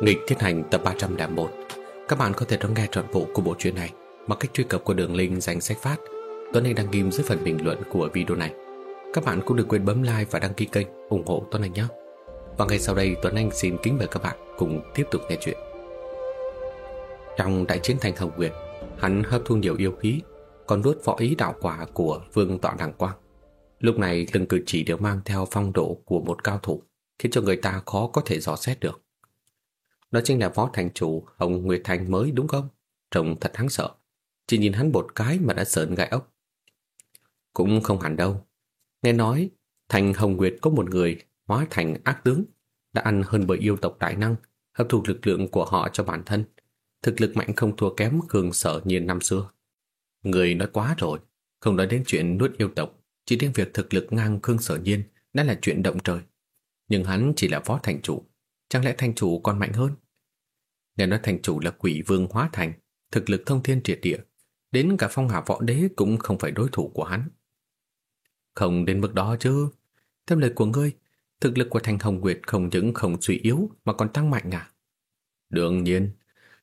Nghịch Thiết Hành tập 301 Các bạn có thể đón nghe trọn bộ của bộ truyện này bằng cách truy cập qua đường link danh sách phát. Tuấn Anh đăng ghim dưới phần bình luận của video này. Các bạn cũng đừng quên bấm like và đăng ký kênh ủng hộ Tuấn Anh nhé. Và ngay sau đây, Tuấn Anh xin kính mời các bạn cùng tiếp tục nghe chuyện. Trong đại chiến thành Hồng Nguyệt, Hắn hấp thu nhiều yêu khí, Còn nuốt võ ý đạo quả của Vương Tọa Đằng Quang. Lúc này từng cử chỉ đều mang theo phong độ của một cao thủ, Khiến cho người ta khó có thể dò xét được đó chính là phó thành chủ Hồng Nguyệt Thành mới đúng không? Trông thật đáng sợ. Chỉ nhìn hắn một cái mà đã sợn gai ốc. Cũng không hẳn đâu. Nghe nói, thành Hồng Nguyệt có một người hóa thành ác tướng, đã ăn hơn bởi yêu tộc đại năng, hấp thụ lực lượng của họ cho bản thân. Thực lực mạnh không thua kém cường sở nhiên năm xưa. Người nói quá rồi, không nói đến chuyện nuốt yêu tộc, chỉ đến việc thực lực ngang cương Sở Nhiên đã là chuyện động trời. Nhưng hắn chỉ là phó thành chủ, chẳng lẽ thành chủ còn mạnh hơn? Nghe nói thành chủ là quỷ vương hóa thành, thực lực thông thiên triệt địa, đến cả phong hạ võ đế cũng không phải đối thủ của hắn. Không đến mức đó chứ. Theo lời của ngươi, thực lực của thành hồng nguyệt không những không suy yếu mà còn tăng mạnh à? Đương nhiên,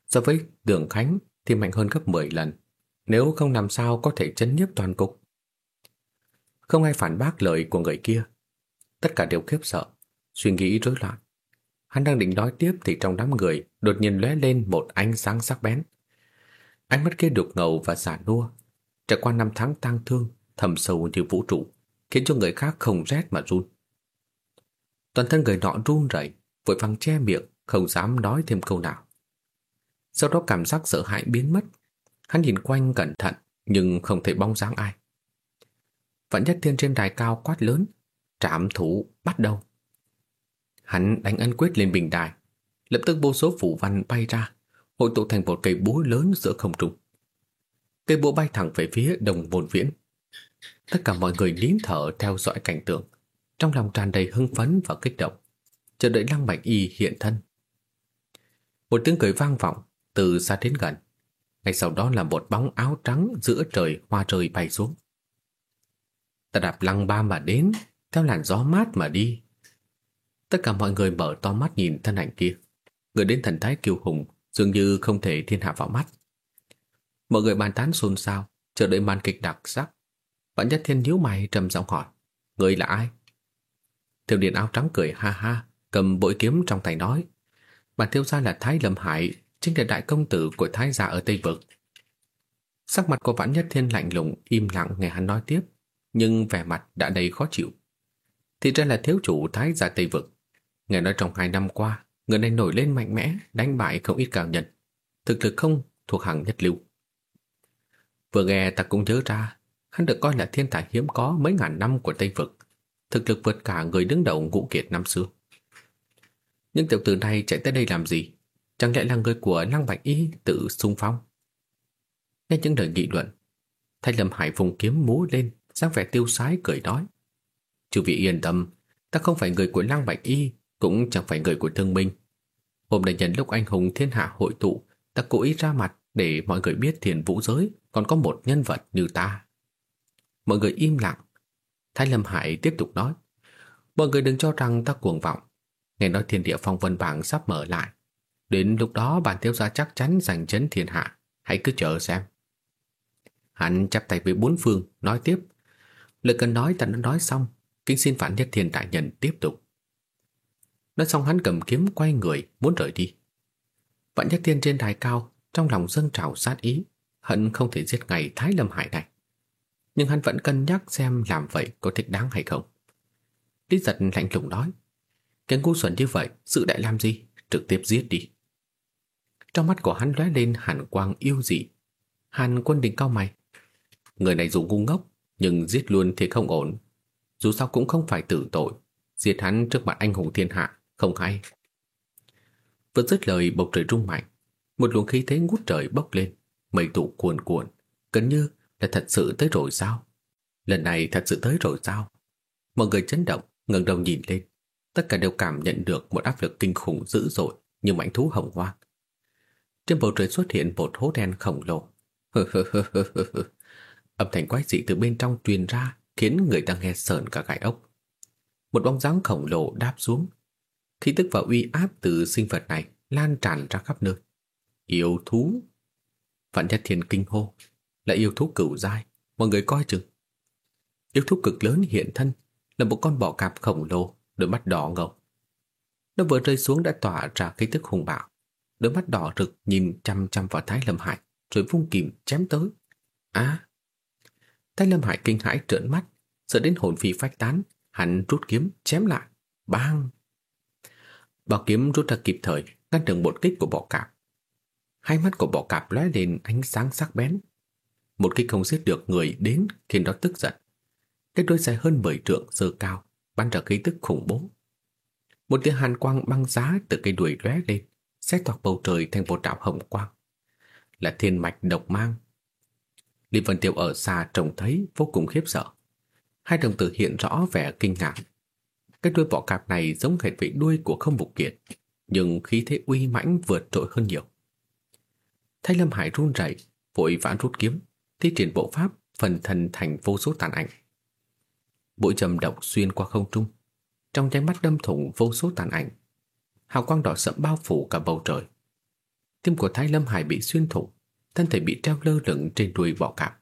so với đường khánh thì mạnh hơn gấp 10 lần, nếu không làm sao có thể chấn nhiếp toàn cục. Không ai phản bác lời của người kia. Tất cả đều khiếp sợ, suy nghĩ rối loạn. Hắn đang định nói tiếp thì trong đám người đột nhiên lóe lên một ánh sáng sắc bén. Ánh mắt kia đục ngầu và giả nua, trải qua năm tháng tang thương, thầm sâu như vũ trụ, khiến cho người khác không rét mà run. Toàn thân người nọ run rẩy, vội vàng che miệng, không dám nói thêm câu nào. Sau đó cảm giác sợ hãi biến mất, hắn nhìn quanh cẩn thận nhưng không thấy bóng dáng ai. Vẫn nhất thiên trên đài cao quát lớn, trảm thủ bắt đầu. Hắn đánh ấn quyết lên bình đài, lập tức vô số phủ văn bay ra, hội tụ thành một cây búa lớn giữa không trung. Cây búa bay thẳng về phía đồng bồn viễn. Tất cả mọi người nín thở theo dõi cảnh tượng, trong lòng tràn đầy hưng phấn và kích động, chờ đợi Lăng Bạch Y hiện thân. Một tiếng cười vang vọng từ xa đến gần, ngay sau đó là một bóng áo trắng giữa trời hoa trời bay xuống. Ta đạp lăng ba mà đến, theo làn gió mát mà đi. Tất cả mọi người mở to mắt nhìn thân ảnh kia. Người đến thần thái kiêu hùng dường như không thể thiên hạ vào mắt. Mọi người bàn tán xôn xao, chờ đợi màn kịch đặc sắc. Bạn nhất thiên nhíu mày trầm giọng hỏi, người là ai? Thiếu điện áo trắng cười ha ha, cầm bội kiếm trong tay nói. Bản thiếu gia là Thái Lâm Hải, chính là đại công tử của Thái gia ở Tây Vực. Sắc mặt của Vãn Nhất Thiên lạnh lùng, im lặng nghe hắn nói tiếp, nhưng vẻ mặt đã đầy khó chịu. Thì ra là thiếu chủ Thái gia Tây Vực. Nghe nói trong hai năm qua, người này nổi lên mạnh mẽ, đánh bại không ít cao nhân. Thực lực không thuộc hàng nhất lưu. Vừa nghe ta cũng nhớ ra, hắn được coi là thiên tài hiếm có mấy ngàn năm của Tây Vực. Thực lực vượt cả người đứng đầu ngũ kiệt năm xưa. Nhưng tiểu tử này chạy tới đây làm gì? Chẳng lẽ là người của Lăng Bạch Y tự xung phong? Nghe những lời nghị luận, Thanh Lâm Hải vùng kiếm múa lên, dáng vẻ tiêu sái cười nói. chủ vị yên tâm, ta không phải người của Lăng Bạch Y, cũng chẳng phải người của thương minh. Hôm nay nhân lúc anh hùng thiên hạ hội tụ, ta cố ý ra mặt để mọi người biết thiền vũ giới còn có một nhân vật như ta. Mọi người im lặng. Thái Lâm Hải tiếp tục nói. Mọi người đừng cho rằng ta cuồng vọng. Nghe nói thiên địa phong vân bảng sắp mở lại. Đến lúc đó bản thiếu gia chắc chắn giành chấn thiên hạ. Hãy cứ chờ xem. Hắn chắp tay với bốn phương, nói tiếp. Lời cần nói ta đã nói xong. Kính xin phản nhất thiên đại nhân tiếp tục. Nói xong hắn cầm kiếm quay người, Muốn rời đi. Vạn Nhất tiên trên đài cao, Trong lòng dâng trào sát ý, Hận không thể giết ngày Thái Lâm Hải này. Nhưng hắn vẫn cân nhắc xem Làm vậy có thích đáng hay không. Lý giật lạnh lùng nói, Cái ngu xuẩn như vậy, Sự đại làm gì? Trực tiếp giết đi. Trong mắt của hắn lóe lên hàn quang yêu dị. Hàn quân đình cao mày, Người này dù ngu ngốc, Nhưng giết luôn thì không ổn. Dù sao cũng không phải tử tội. Giết hắn trước mặt anh hùng thiên hạ không hay. Vừa dứt lời bầu trời rung mạnh, một luồng khí thế ngút trời bốc lên, mây tụ cuồn cuộn, gần như là thật sự tới rồi sao? Lần này thật sự tới rồi sao? Mọi người chấn động, ngẩng đầu nhìn lên, tất cả đều cảm nhận được một áp lực kinh khủng dữ dội như mảnh thú hồng hoang. Trên bầu trời xuất hiện một hố đen khổng lồ. Âm thanh quái dị từ bên trong truyền ra khiến người ta nghe sợn cả gai ốc. Một bóng dáng khổng lồ đáp xuống, Khí tức và uy áp từ sinh vật này lan tràn ra khắp nơi. Yêu thú! Vạn Nhất Thiên kinh hô, là yêu thú cửu dai, mọi người coi chừng. Yêu thú cực lớn hiện thân là một con bọ cạp khổng lồ, đôi mắt đỏ ngầu. Nó vừa rơi xuống đã tỏa ra khí tức hùng bạo, đôi mắt đỏ rực nhìn chăm chăm vào Thái Lâm Hải, rồi vung kìm chém tới. Á! Thái Lâm Hải kinh hãi trợn mắt, sợ đến hồn phi phách tán, hắn rút kiếm chém lại. Bang! Bảo kiếm rút ra kịp thời, ngăn được một kích của bọ cạp. Hai mắt của bọ cạp lóe lên ánh sáng sắc bén. Một kích không giết được người đến khiến nó tức giận. Cái đôi dài hơn 10 trượng dơ cao, bắn ra khí tức khủng bố. Một tia hàn quang băng giá từ cây đuôi lóe lên, xét toạc bầu trời thành một đạo hồng quang. Là thiên mạch độc mang. Lý Vân Tiêu ở xa trông thấy vô cùng khiếp sợ. Hai đồng tử hiện rõ vẻ kinh ngạc. Cái đuôi bọ cạp này giống hệt vị đuôi của không vụ kiệt, nhưng khí thế uy mãnh vượt trội hơn nhiều. Thay Lâm Hải run rẩy, vội vã rút kiếm, thi triển bộ pháp phần thân thành vô số tàn ảnh. Bụi trầm động xuyên qua không trung, trong nháy mắt đâm thủng vô số tàn ảnh. Hào quang đỏ sẫm bao phủ cả bầu trời. Tim của Thái Lâm Hải bị xuyên thủng, thân thể bị treo lơ lửng trên đuôi bọ cạp.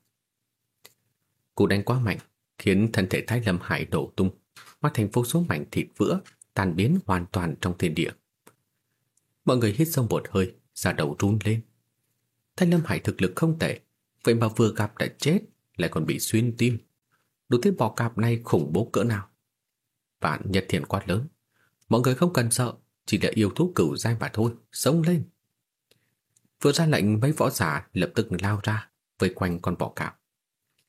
Cú đánh quá mạnh, khiến thân thể Thái Lâm Hải đổ tung, hóa thành vô số mảnh thịt vữa, tan biến hoàn toàn trong thiên địa. Mọi người hít sâu một hơi, da đầu run lên. Thanh Lâm Hải thực lực không tệ, vậy mà vừa gặp đã chết, lại còn bị xuyên tim. Đủ thấy bò cạp này khủng bố cỡ nào. Vạn Nhật Thiện quát lớn. Mọi người không cần sợ, chỉ là yêu thú cửu giai mà thôi, sống lên. Vừa ra lệnh mấy võ giả lập tức lao ra, vây quanh con bò cạp.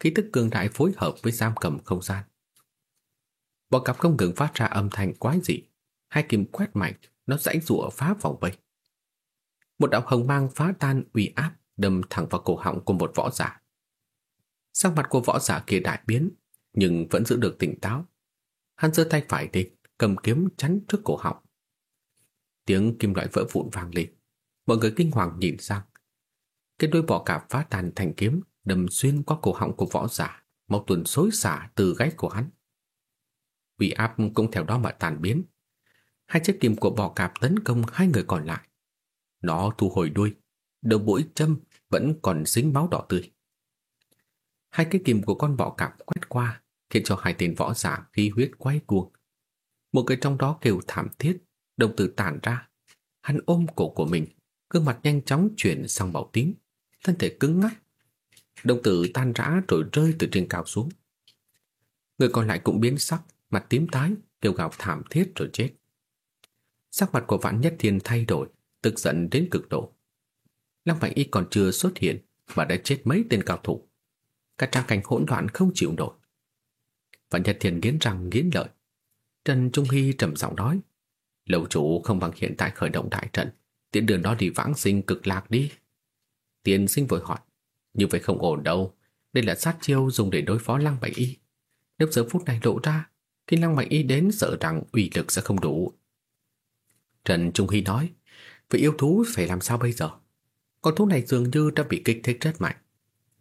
Khí tức cường đại phối hợp với giam cầm không gian. Bọ cạp không ngừng phát ra âm thanh quái dị. Hai kim quét mạnh, nó rãnh rụa phá vòng vây. Một đạo hồng mang phá tan uy áp đâm thẳng vào cổ họng của một võ giả. Sắc mặt của võ giả kia đại biến, nhưng vẫn giữ được tỉnh táo. Hắn giơ tay phải lên, cầm kiếm chắn trước cổ họng. Tiếng kim loại vỡ vụn vang lên. Mọi người kinh hoàng nhìn sang. Cái đuôi bọ cạp phá tan thành kiếm đâm xuyên qua cổ họng của võ giả, một tuần xối xả từ gáy của hắn. Uy áp cũng theo đó mà tàn biến. Hai chiếc kim của bò cạp tấn công hai người còn lại. Nó thu hồi đuôi, đầu mũi châm vẫn còn dính máu đỏ tươi. Hai cái kìm của con bọ cạp quét qua, khiến cho hai tên võ giả khí huyết quay cuồng. Một người trong đó kêu thảm thiết, đồng tử tản ra. Hắn ôm cổ của mình, gương mặt nhanh chóng chuyển sang màu tím, thân thể cứng ngắc. Đồng tử tan rã rồi rơi từ trên cao xuống. Người còn lại cũng biến sắc, mặt tím tái, kêu gào thảm thiết rồi chết. Sắc mặt của Vạn Nhất Thiên thay đổi, tức giận đến cực độ. Lăng Mạnh Y còn chưa xuất hiện mà đã chết mấy tên cao thủ. Cả trang cảnh hỗn loạn không chịu nổi. Vạn Nhất Thiên nghiến răng nghiến lợi. Trần Trung Hy trầm giọng nói, lầu chủ không bằng hiện tại khởi động đại trận, tiện đường đó đi vãng sinh cực lạc đi. Tiên sinh vội hỏi, như vậy không ổn đâu, đây là sát chiêu dùng để đối phó Lăng Bạch Y. Nếu giờ phút này lộ ra, thì Lăng Mạnh Y đến sợ rằng uy lực sẽ không đủ. Trần Trung Hy nói, Vậy yêu thú phải làm sao bây giờ? Con thú này dường như đã bị kích thích rất mạnh.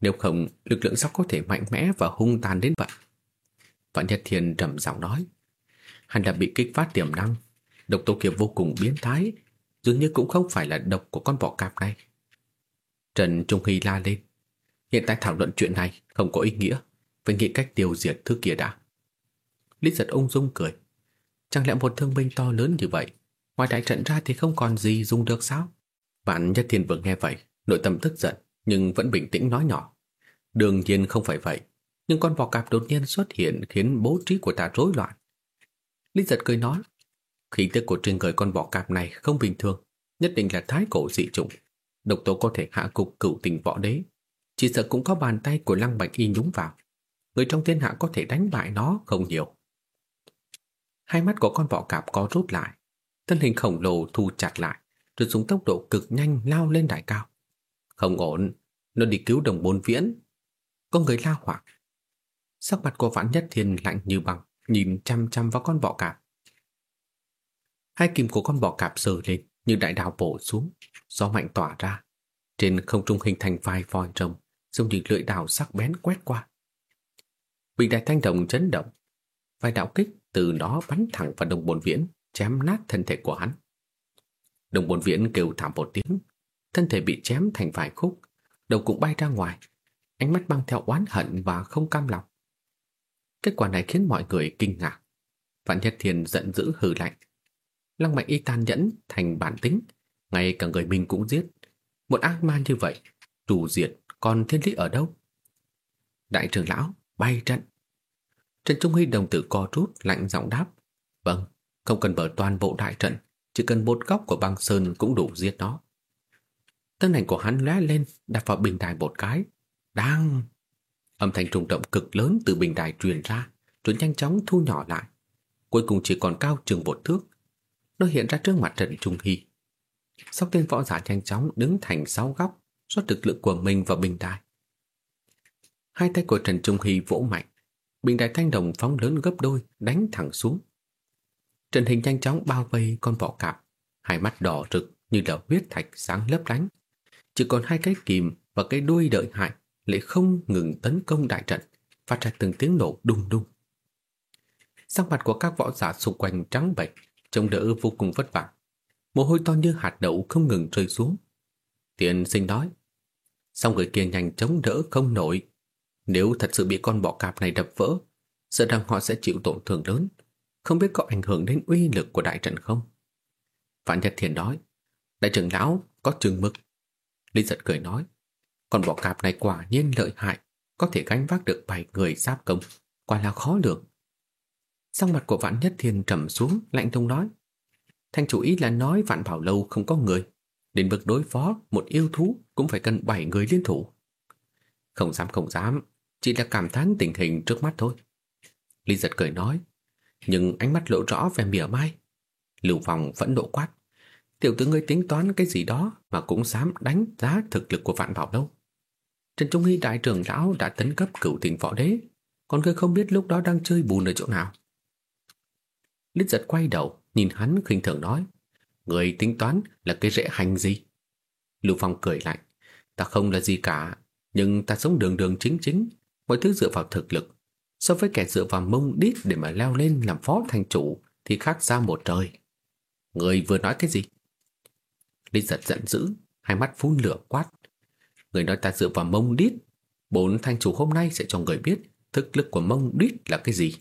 Nếu không, lực lượng sóc có thể mạnh mẽ và hung tàn đến vậy. Vạn Nhật Thiên trầm giọng nói. Hắn đã bị kích phát tiềm năng. Độc tố kia vô cùng biến thái. Dường như cũng không phải là độc của con bọ cạp này. Trần Trung Hy la lên. Hiện tại thảo luận chuyện này không có ý nghĩa. Phải nghĩ cách tiêu diệt thứ kia đã. Lý giật ung dung cười. Chẳng lẽ một thương binh to lớn như vậy Ngoài đại trận ra thì không còn gì dùng được sao? Vạn Nhất Thiên vừa nghe vậy, nội tâm tức giận, nhưng vẫn bình tĩnh nói nhỏ. Đương nhiên không phải vậy, nhưng con bò cạp đột nhiên xuất hiện khiến bố trí của ta rối loạn. Lý giật cười nói, khí tức của trên người con bò cạp này không bình thường, nhất định là thái cổ dị chủng. Độc tố có thể hạ cục cửu tình võ đế. Chỉ sợ cũng có bàn tay của lăng bạch y nhúng vào. Người trong thiên hạ có thể đánh bại nó không nhiều. Hai mắt của con bọ cạp có rút lại, thân hình khổng lồ thu chặt lại, rồi dùng tốc độ cực nhanh lao lên đại cao. Không ổn, nó đi cứu đồng bốn viễn. Có người la hoảng. Sắc mặt của Vãn Nhất Thiên lạnh như băng, nhìn chăm chăm vào con bọ cạp. Hai kim của con bọ cạp sờ lên như đại đào bổ xuống, gió mạnh tỏa ra. Trên không trung hình thành vài vòi rồng, giống như lưỡi đào sắc bén quét qua. Bị đại thanh đồng chấn động, vài đạo kích từ đó bắn thẳng vào đồng bồn viễn, chém nát thân thể của hắn. Đồng bồn viễn kêu thảm một tiếng, thân thể bị chém thành vài khúc, đầu cũng bay ra ngoài, ánh mắt mang theo oán hận và không cam lòng. Kết quả này khiến mọi người kinh ngạc. Vạn Nhất Thiên giận dữ hừ lạnh. Lăng Mạnh Y tàn nhẫn thành bản tính, ngay cả người mình cũng giết. Một ác ma như vậy, trù diệt còn thiên lý ở đâu? Đại trưởng lão, bay trận. Trần Trung Huy đồng tử co rút lạnh giọng đáp. Vâng, không cần mở toàn bộ đại trận, chỉ cần một góc của băng sơn cũng đủ giết nó. Thân ảnh của hắn lóe lên, đạp vào bình đài một cái. Đang! Âm thanh trùng động cực lớn từ bình đài truyền ra, rồi nhanh chóng thu nhỏ lại. Cuối cùng chỉ còn cao chừng một thước. Nó hiện ra trước mặt Trần Trung Hy. Sau tên võ giả nhanh chóng đứng thành sáu góc, rót lực lượng của mình vào bình đài. Hai tay của Trần Trung Hy vỗ mạnh, bình đại thanh đồng phóng lớn gấp đôi, đánh thẳng xuống. Trần Hình nhanh chóng bao vây con vỏ cạp, hai mắt đỏ rực như là huyết thạch sáng lấp lánh. Chỉ còn hai cái kìm và cái đuôi đợi hại lại không ngừng tấn công đại trận, phát ra từng tiếng nổ đùng đùng. Sắc mặt của các võ giả xung quanh trắng bệch, trông đỡ vô cùng vất vả. Mồ hôi to như hạt đậu không ngừng rơi xuống. Tiền sinh nói, xong người kia nhanh chống đỡ không nổi. Nếu thật sự bị con bọ cạp này đập vỡ, sợ rằng họ sẽ chịu tổn thương lớn, không biết có ảnh hưởng đến uy lực của đại trận không. Vạn Nhật Thiền nói, đại trưởng lão có chừng mực. Lý giật cười nói, con bọ cạp này quả nhiên lợi hại, có thể gánh vác được bảy người giáp công, quả là khó lường. Sang mặt của Vạn Nhất Thiên trầm xuống, lạnh thông nói, Thanh chủ ý là nói Vạn Bảo Lâu không có người, đến bậc đối phó một yêu thú cũng phải cần bảy người liên thủ. Không dám không dám, chỉ là cảm thán tình hình trước mắt thôi. Lý giật cười nói, nhưng ánh mắt lộ rõ vẻ mỉa mai. Lưu Phong vẫn nộ quát. Tiểu tử ngươi tính toán cái gì đó mà cũng dám đánh giá thực lực của Vạn Bảo đâu. Trần Trung Hy đại trưởng lão đã tấn cấp cửu tình võ đế, còn ngươi không biết lúc đó đang chơi bùn ở chỗ nào. Lý giật quay đầu, nhìn hắn khinh thường nói, người tính toán là cái rễ hành gì? Lưu Phong cười lạnh, ta không là gì cả, nhưng ta sống đường đường chính chính, mọi thứ dựa vào thực lực. So với kẻ dựa vào mông đít để mà leo lên làm phó thành chủ thì khác ra một trời. Người vừa nói cái gì? Lý giật giận dữ, hai mắt phun lửa quát. Người nói ta dựa vào mông đít. Bốn thanh chủ hôm nay sẽ cho người biết thực lực của mông đít là cái gì.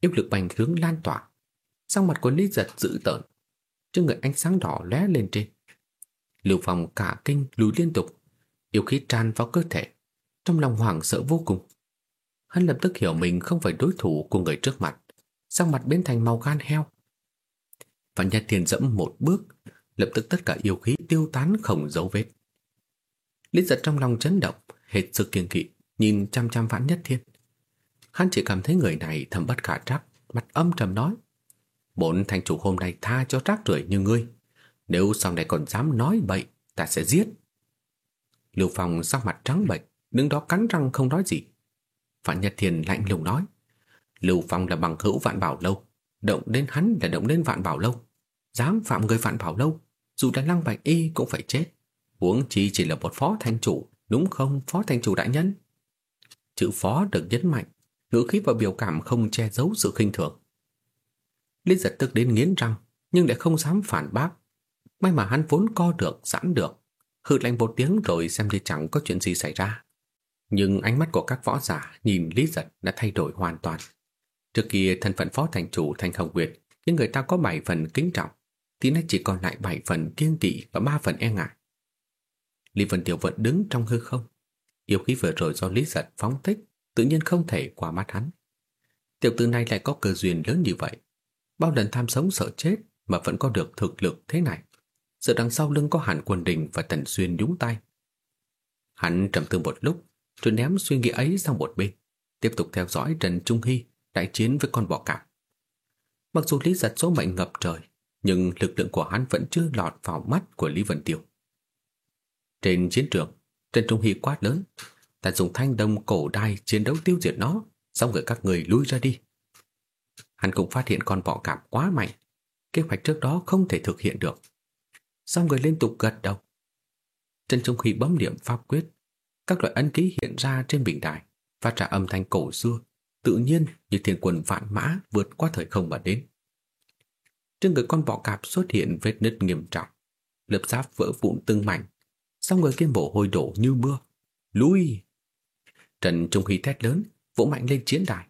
Yêu lực bành hướng lan tỏa. Sang mặt của Lý giật dữ tợn. Trên người ánh sáng đỏ lóe lên trên. Lưu phòng cả kinh lùi liên tục. Yêu khí tràn vào cơ thể. Trong lòng hoảng sợ vô cùng. Hắn lập tức hiểu mình không phải đối thủ của người trước mặt. Sang mặt biến thành màu gan heo. Và Nhật Thiền dẫm một bước lập tức tất cả yêu khí tiêu tán không dấu vết. Lý giật trong lòng chấn động, hết sức kiêng kỵ, nhìn chăm chăm vãn nhất thiên. Hắn chỉ cảm thấy người này thầm bất khả trắc, mặt âm trầm nói. Bốn thành chủ hôm nay tha cho rác rưởi như ngươi. Nếu sau này còn dám nói bậy, ta sẽ giết. Lưu Phong sắc mặt trắng bệch, đứng đó cắn răng không nói gì. Vạn Nhật Thiền lạnh lùng nói. Lưu Phong là bằng hữu vạn bảo lâu. Động đến hắn là động đến vạn bảo lâu. Dám phạm người vạn bảo lâu, dù là lăng bạch y cũng phải chết. Huống chi chỉ là một phó thanh chủ, đúng không phó thanh chủ đại nhân? Chữ phó được nhấn mạnh, ngữ khí và biểu cảm không che giấu sự khinh thường. Lý giật tức đến nghiến răng, nhưng lại không dám phản bác. May mà hắn vốn co được, giãn được. Hư lạnh một tiếng rồi xem như chẳng có chuyện gì xảy ra. Nhưng ánh mắt của các võ giả nhìn Lý giật đã thay đổi hoàn toàn. Trước kia thân phận phó thành chủ thành hồng nguyệt, nhưng người ta có bảy phần kính trọng thì nay chỉ còn lại bảy phần kiên kỵ và ba phần e ngại. Lý Vân Tiểu vẫn đứng trong hư không. Yêu khí vừa rồi do Lý Giật phóng thích tự nhiên không thể qua mắt hắn. Tiểu tử này lại có cơ duyên lớn như vậy. Bao lần tham sống sợ chết mà vẫn có được thực lực thế này. Sợ đằng sau lưng có hẳn quần đình và tần xuyên nhúng tay. Hắn trầm tư một lúc rồi ném suy nghĩ ấy sang một bên. Tiếp tục theo dõi Trần Trung Hy đại chiến với con bọ cạp. Mặc dù Lý Giật số mệnh ngập trời nhưng lực lượng của hắn vẫn chưa lọt vào mắt của Lý Vân Tiêu. Trên chiến trường, Trần Trung Hy quát lớn, ta dùng thanh đồng cổ đai chiến đấu tiêu diệt nó, xong rồi các người lui ra đi. Hắn cũng phát hiện con bọ cạp quá mạnh, kế hoạch trước đó không thể thực hiện được. Xong người liên tục gật đầu. Trần Trung Hy bấm điểm pháp quyết, các loại ấn ký hiện ra trên bình đài, phát ra âm thanh cổ xưa, tự nhiên như thiên quân vạn mã vượt qua thời không mà đến. trên người con bọ cạp xuất hiện vết nứt nghiêm trọng, lớp giáp vỡ vụn từng mảnh, sau người kia mồ hôi đổ như mưa. Lui! Trần Trung Hy thét lớn, vỗ mạnh lên chiến đài.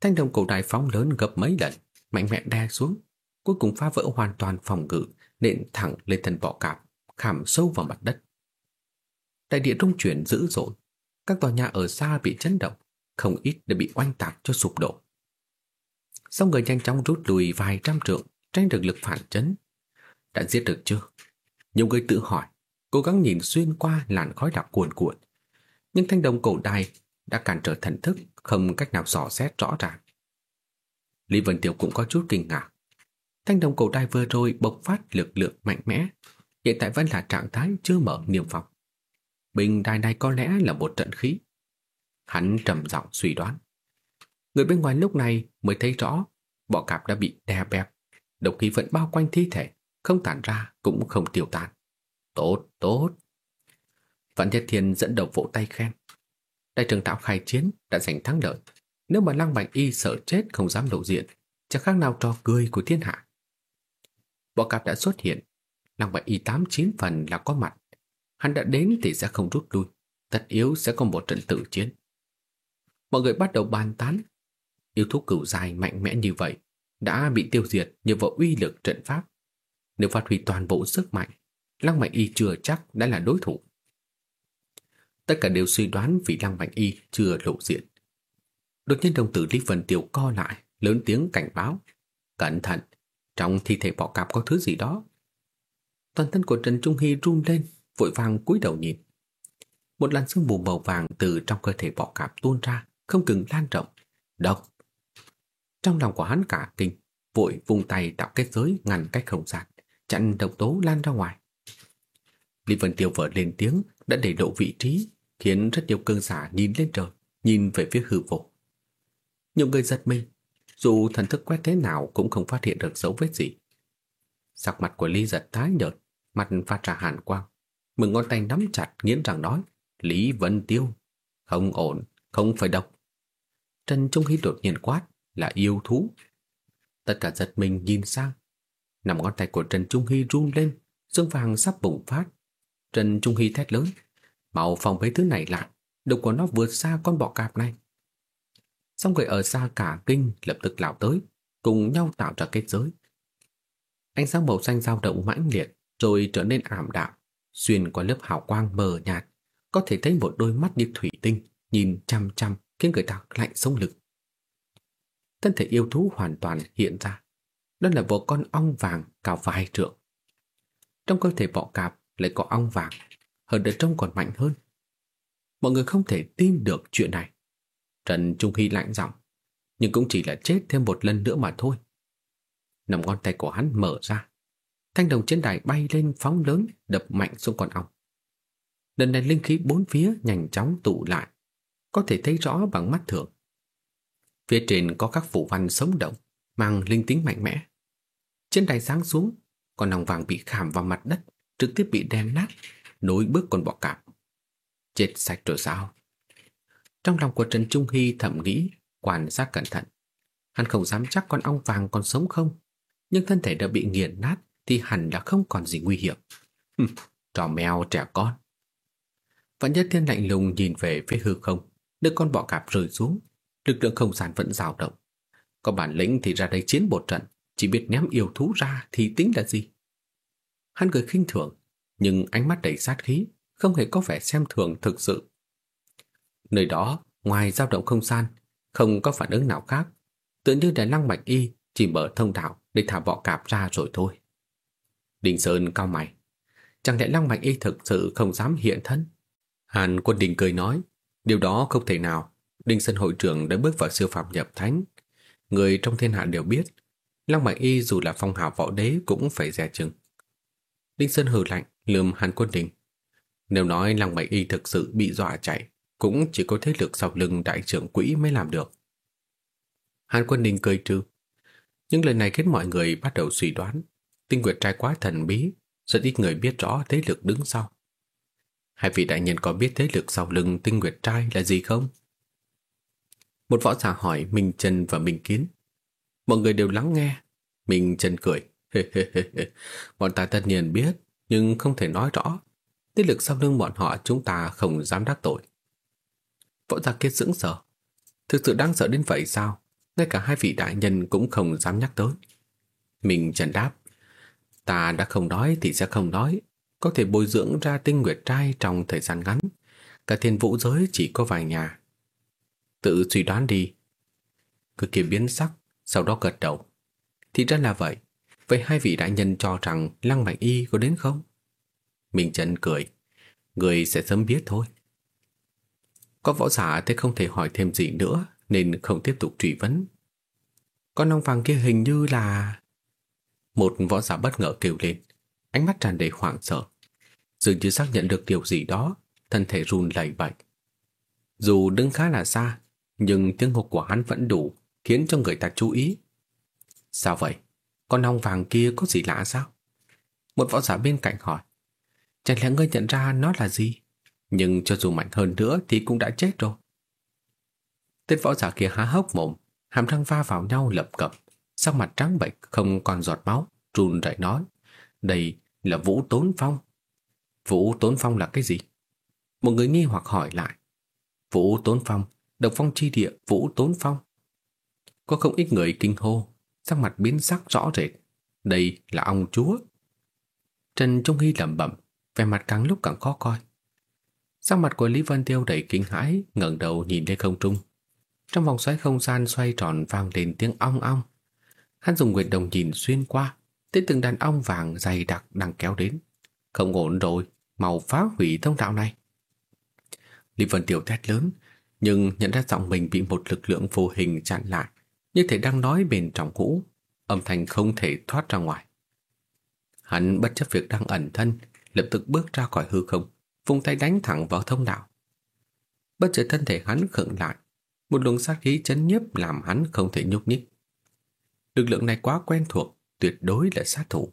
Thanh đồng cổ đài phóng lớn gấp mấy lần, mạnh mẽ đe xuống, cuối cùng phá vỡ hoàn toàn phòng ngự, nện thẳng lên thân bọ cạp, khảm sâu vào mặt đất. Đại địa rung chuyển dữ dội, các tòa nhà ở xa bị chấn động, không ít đã bị oanh tạc cho sụp đổ. Song người nhanh chóng rút lui vài trăm trượng, tránh được lực phản chấn. Đã giết được chưa? Nhiều người tự hỏi, cố gắng nhìn xuyên qua làn khói đặc cuồn cuộn. Nhưng thanh đồng cổ đài đã cản trở thần thức, không cách nào dò xét rõ ràng. Lý Vân Tiểu cũng có chút kinh ngạc. Thanh đồng cổ đài vừa rồi bộc phát lực lượng mạnh mẽ, hiện tại vẫn là trạng thái chưa mở niềm phòng. Bình đài này có lẽ là một trận khí. Hắn trầm giọng suy đoán. Người bên ngoài lúc này mới thấy rõ bọ cạp đã bị đè bẹp, độc khí vẫn bao quanh thi thể, không tản ra cũng không tiêu tan. Tốt, tốt. Vạn Thiết Thiên dẫn đầu vỗ tay khen. Đại trưởng tạo khai chiến đã giành thắng lợi. Nếu mà Lăng Bạch Y sợ chết không dám lộ diện, chẳng khác nào trò cười của thiên hạ. Bọ cạp đã xuất hiện, Lăng Bạch Y tám chín phần là có mặt. Hắn đã đến thì sẽ không rút lui, tất yếu sẽ có một trận tử chiến. Mọi người bắt đầu bàn tán. Yêu thú cửu dài mạnh mẽ như vậy đã bị tiêu diệt nhờ vào uy lực trận pháp. Nếu phát huy toàn bộ sức mạnh, Lăng Mạnh Y chưa chắc đã là đối thủ. Tất cả đều suy đoán vì Lăng Mạnh Y chưa lộ diện. Đột nhiên đồng tử Lý Vân Tiểu co lại, lớn tiếng cảnh báo. Cẩn thận, trong thi thể bọ cạp có thứ gì đó. Toàn thân của Trần Trung Hy run lên, vội vàng cúi đầu nhìn. Một làn sương mù màu vàng từ trong cơ thể bọ cạp tuôn ra, không ngừng lan rộng. Độc! Trong lòng của hắn cả kinh, vội vùng tay tạo kết giới ngăn cách không gian, chặn độc tố lan ra ngoài. Lý Vân Tiêu vợ lên tiếng đã để lộ vị trí, khiến rất nhiều cương giả nhìn lên trời, nhìn về phía hư vô. Nhiều người giật mình, dù thần thức quét thế nào cũng không phát hiện được dấu vết gì. Sắc mặt của Lý giật tái nhợt, mặt phát ra hàn quang, mừng ngón tay nắm chặt nghiến răng nói, Lý Vân Tiêu, không ổn, không phải độc. Trần Trung Hy đột nhiên quát là yêu thú. Tất cả giật mình nhìn sang. Nằm ngón tay của Trần Trung Hy run lên, xương vàng sắp bùng phát. Trần Trung Hy thét lớn, mau phòng mấy thứ này lại, độc của nó vượt xa con bọ cạp này. Xong người ở xa cả kinh lập tức lao tới, cùng nhau tạo ra kết giới. Ánh sáng màu xanh dao động mãnh liệt, rồi trở nên ảm đạm, xuyên qua lớp hào quang mờ nhạt, có thể thấy một đôi mắt như thủy tinh, nhìn chăm chăm khiến người ta lạnh sống lực. Thân thể yêu thú hoàn toàn hiện ra. Đó là một con ong vàng cao vài trượng. Trong cơ thể bọ cạp lại có ong vàng, hơn ở trong còn mạnh hơn. Mọi người không thể tin được chuyện này. Trần Trung Hy lạnh giọng, nhưng cũng chỉ là chết thêm một lần nữa mà thôi. Nằm ngón tay của hắn mở ra. Thanh đồng trên đài bay lên phóng lớn, đập mạnh xuống con ong. Lần này linh khí bốn phía nhanh chóng tụ lại, có thể thấy rõ bằng mắt thường. Phía trên có các phủ văn sống động, mang linh tính mạnh mẽ. Trên đài sáng xuống, con ong vàng bị khảm vào mặt đất, trực tiếp bị đen nát, nối bước con bọ cạp. Chết sạch rồi sao? Trong lòng của Trần Trung Hy thầm nghĩ, quan sát cẩn thận. Hắn không dám chắc con ong vàng còn sống không, nhưng thân thể đã bị nghiền nát thì hẳn đã không còn gì nguy hiểm. trò mèo trẻ con. Vẫn nhất thiên lạnh lùng nhìn về phía hư không, đưa con bọ cạp rơi xuống, lực lượng không gian vẫn dao động. Có bản lĩnh thì ra đây chiến một trận, chỉ biết ném yêu thú ra thì tính là gì? Hắn cười khinh thường, nhưng ánh mắt đầy sát khí, không hề có vẻ xem thường thực sự. Nơi đó, ngoài dao động không gian, không có phản ứng nào khác, tự như đại lăng bạch y chỉ mở thông đạo để thả bọ cạp ra rồi thôi. Đình Sơn cao mày, chẳng lẽ lăng bạch y thực sự không dám hiện thân? Hàn quân đình cười nói, điều đó không thể nào. Đinh Sơn hội trưởng đã bước vào siêu phạm nhập thánh. Người trong thiên hạ đều biết, Lăng Bạch Y dù là phong hào võ đế cũng phải dè chừng. Đinh Sơn hừ lạnh, lườm Hàn Quân Đình. Nếu nói Lăng Bạch Y thực sự bị dọa chạy, cũng chỉ có thế lực sau lưng đại trưởng quỹ mới làm được. Hàn Quân Đình cười trừ. Những lời này khiến mọi người bắt đầu suy đoán. Tinh Nguyệt trai quá thần bí, rất ít người biết rõ thế lực đứng sau. Hai vị đại nhân có biết thế lực sau lưng tinh nguyệt trai là gì không? Một võ giả hỏi Minh Trần và Minh Kiến. Mọi người đều lắng nghe. minh trần cười. bọn ta tất nhiên biết, nhưng không thể nói rõ. thế lực sau lưng bọn họ chúng ta không dám đắc tội. Võ giả kia sững sờ. Thực sự đáng sợ đến vậy sao? Ngay cả hai vị đại nhân cũng không dám nhắc tới. Mình trần đáp. Ta đã không nói thì sẽ không nói. Có thể bồi dưỡng ra tinh nguyệt trai trong thời gian ngắn. Cả thiên vũ giới chỉ có vài nhà. Tự suy đoán đi. Cứ kia biến sắc, sau đó gật đầu. Thì ra là vậy. Vậy hai vị đại nhân cho rằng Lăng Mạnh Y có đến không? Minh Trần cười. Người sẽ sớm biết thôi. Có võ giả thế không thể hỏi thêm gì nữa nên không tiếp tục truy vấn. Con ong vàng kia hình như là... Một võ giả bất ngờ kêu lên, ánh mắt tràn đầy hoảng sợ. Dường như xác nhận được điều gì đó, thân thể run lẩy bẩy. Dù đứng khá là xa, nhưng tiếng hô của hắn vẫn đủ khiến cho người ta chú ý. Sao vậy? Con ong vàng kia có gì lạ sao? Một võ giả bên cạnh hỏi. Chẳng lẽ ngươi nhận ra nó là gì? Nhưng cho dù mạnh hơn nữa thì cũng đã chết rồi. Tên võ giả kia há hốc mồm, hàm răng va vào nhau lập cập, sắc mặt trắng bệch không còn giọt máu, run rẩy nói, đây là Vũ Tốn Phong. Vũ Tốn Phong là cái gì? Một người nghi hoặc hỏi lại. Vũ Tốn Phong, độc phong chi địa Vũ Tốn Phong. Có không ít người kinh hô, sắc mặt biến sắc rõ rệt. Đây là ông chúa. Trần Trung Hy lẩm bẩm, vẻ mặt càng lúc càng khó coi. Sắc mặt của Lý Vân Tiêu đầy kinh hãi, ngẩng đầu nhìn lên không trung. Trong vòng xoáy không gian xoay tròn vang lên tiếng ong ong. Hắn dùng nguyệt đồng nhìn xuyên qua, tới từng đàn ong vàng dày đặc đang kéo đến. Không ổn rồi, màu phá hủy thông đạo này. Lý Vân tiểu thét lớn, nhưng nhận ra giọng mình bị một lực lượng vô hình chặn lại, như thể đang nói bên trong cũ, âm thanh không thể thoát ra ngoài. Hắn bất chấp việc đang ẩn thân, lập tức bước ra khỏi hư không, vùng tay đánh thẳng vào thông đạo. Bất chợt thân thể hắn khựng lại, một luồng sát khí chấn nhiếp làm hắn không thể nhúc nhích. Lực lượng này quá quen thuộc, tuyệt đối là sát thủ.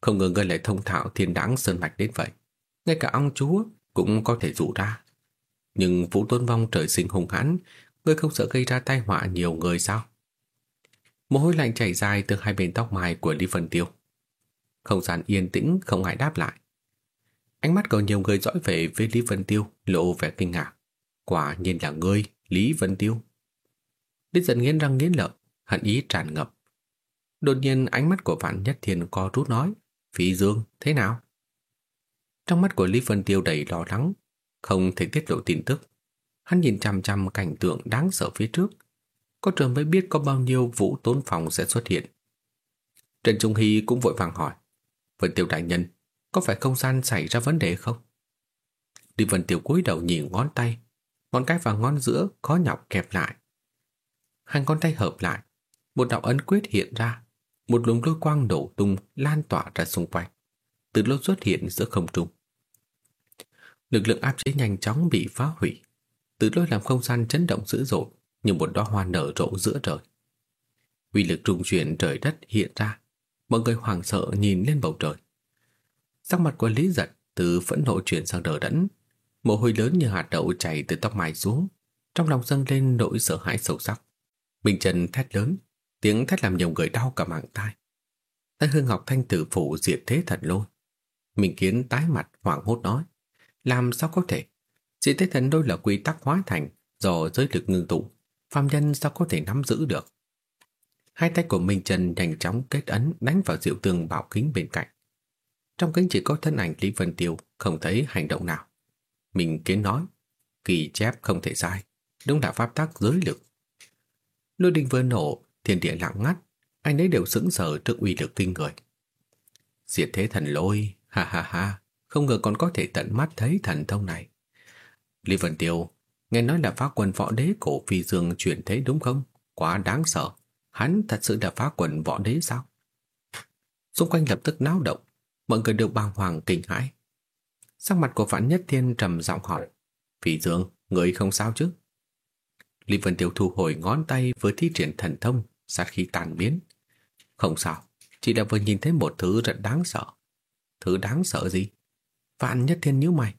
Không ngờ ngươi lại thông thạo thiên đáng sơn mạch đến vậy. Ngay cả ong chúa cũng có thể dụ ra. Nhưng Vũ Tôn Vong trời sinh hùng hãn, ngươi không sợ gây ra tai họa nhiều người sao? Mồ hôi lạnh chảy dài từ hai bên tóc mai của Lý Vân Tiêu. Không gian yên tĩnh không ai đáp lại. Ánh mắt của nhiều người dõi về với Lý Vân Tiêu lộ vẻ kinh ngạc. Quả nhiên là ngươi, Lý Vân Tiêu. Lý dần nghiến răng nghiến lợi, hận ý tràn ngập. Đột nhiên ánh mắt của Vạn Nhất Thiên co rút nói, Phi Dương, thế nào? Trong mắt của Lý Vân Tiêu đầy lo lắng, không thể tiết lộ tin tức. Hắn nhìn chằm chằm cảnh tượng đáng sợ phía trước. Có trường mới biết có bao nhiêu vũ tốn phòng sẽ xuất hiện. Trần Trung Hy cũng vội vàng hỏi, Vân Tiêu đại nhân, có phải không gian xảy ra vấn đề không? Lý Vân Tiêu cúi đầu nhìn ngón tay, ngón cái và ngón giữa khó nhọc kẹp lại. Hai ngón tay hợp lại, một đạo ấn quyết hiện ra, một luồng lôi quang đổ tung lan tỏa ra xung quanh, từ lâu xuất hiện giữa không trung. Lực lượng áp chế nhanh chóng bị phá hủy, từ lôi làm không gian chấn động dữ dội như một đóa hoa nở rộ giữa trời. Uy lực trung chuyển trời đất hiện ra, mọi người hoảng sợ nhìn lên bầu trời. Sắc mặt của Lý Giật từ phẫn nộ chuyển sang đờ đẫn, mồ hôi lớn như hạt đậu chảy từ tóc mai xuống, trong lòng dâng lên nỗi sợ hãi sâu sắc. Bình Trần thét lớn, tiếng thét làm nhiều người đau cả mạng tai. Thái Hương Ngọc Thanh tử phủ diệt thế thần lôi. Minh Kiến tái mặt hoảng hốt nói, làm sao có thể? Diệt thế thần lôi là quy tắc hóa thành do giới lực ngưng tụ, phàm nhân sao có thể nắm giữ được? Hai tay của Minh Trần nhanh chóng kết ấn đánh vào diệu tường bảo kính bên cạnh. Trong kính chỉ có thân ảnh Lý Vân Tiêu, không thấy hành động nào. Mình kiến nói, kỳ chép không thể sai, đúng là pháp tắc giới lực. Lôi đình vừa nổ, thiên địa lặng ngắt, anh ấy đều sững sờ trước uy lực kinh người. Diệt thế thần lôi, ha ha ha, không ngờ còn có thể tận mắt thấy thần thông này. Lý Vân Tiêu, nghe nói là phá quần võ đế cổ phi dương chuyển thế đúng không? Quá đáng sợ, hắn thật sự là phá quần võ đế sao? Xung quanh lập tức náo động, mọi người đều bàng hoàng kinh hãi. Sắc mặt của Vạn Nhất Thiên trầm giọng hỏi, Phi Dương, người không sao chứ? Lý Vân Tiêu thu hồi ngón tay vừa thi triển thần thông, sát khí tàn biến. Không sao, chỉ đã vừa nhìn thấy một thứ rất đáng sợ. Thứ đáng sợ gì? Vạn Nhất Thiên nhíu mày.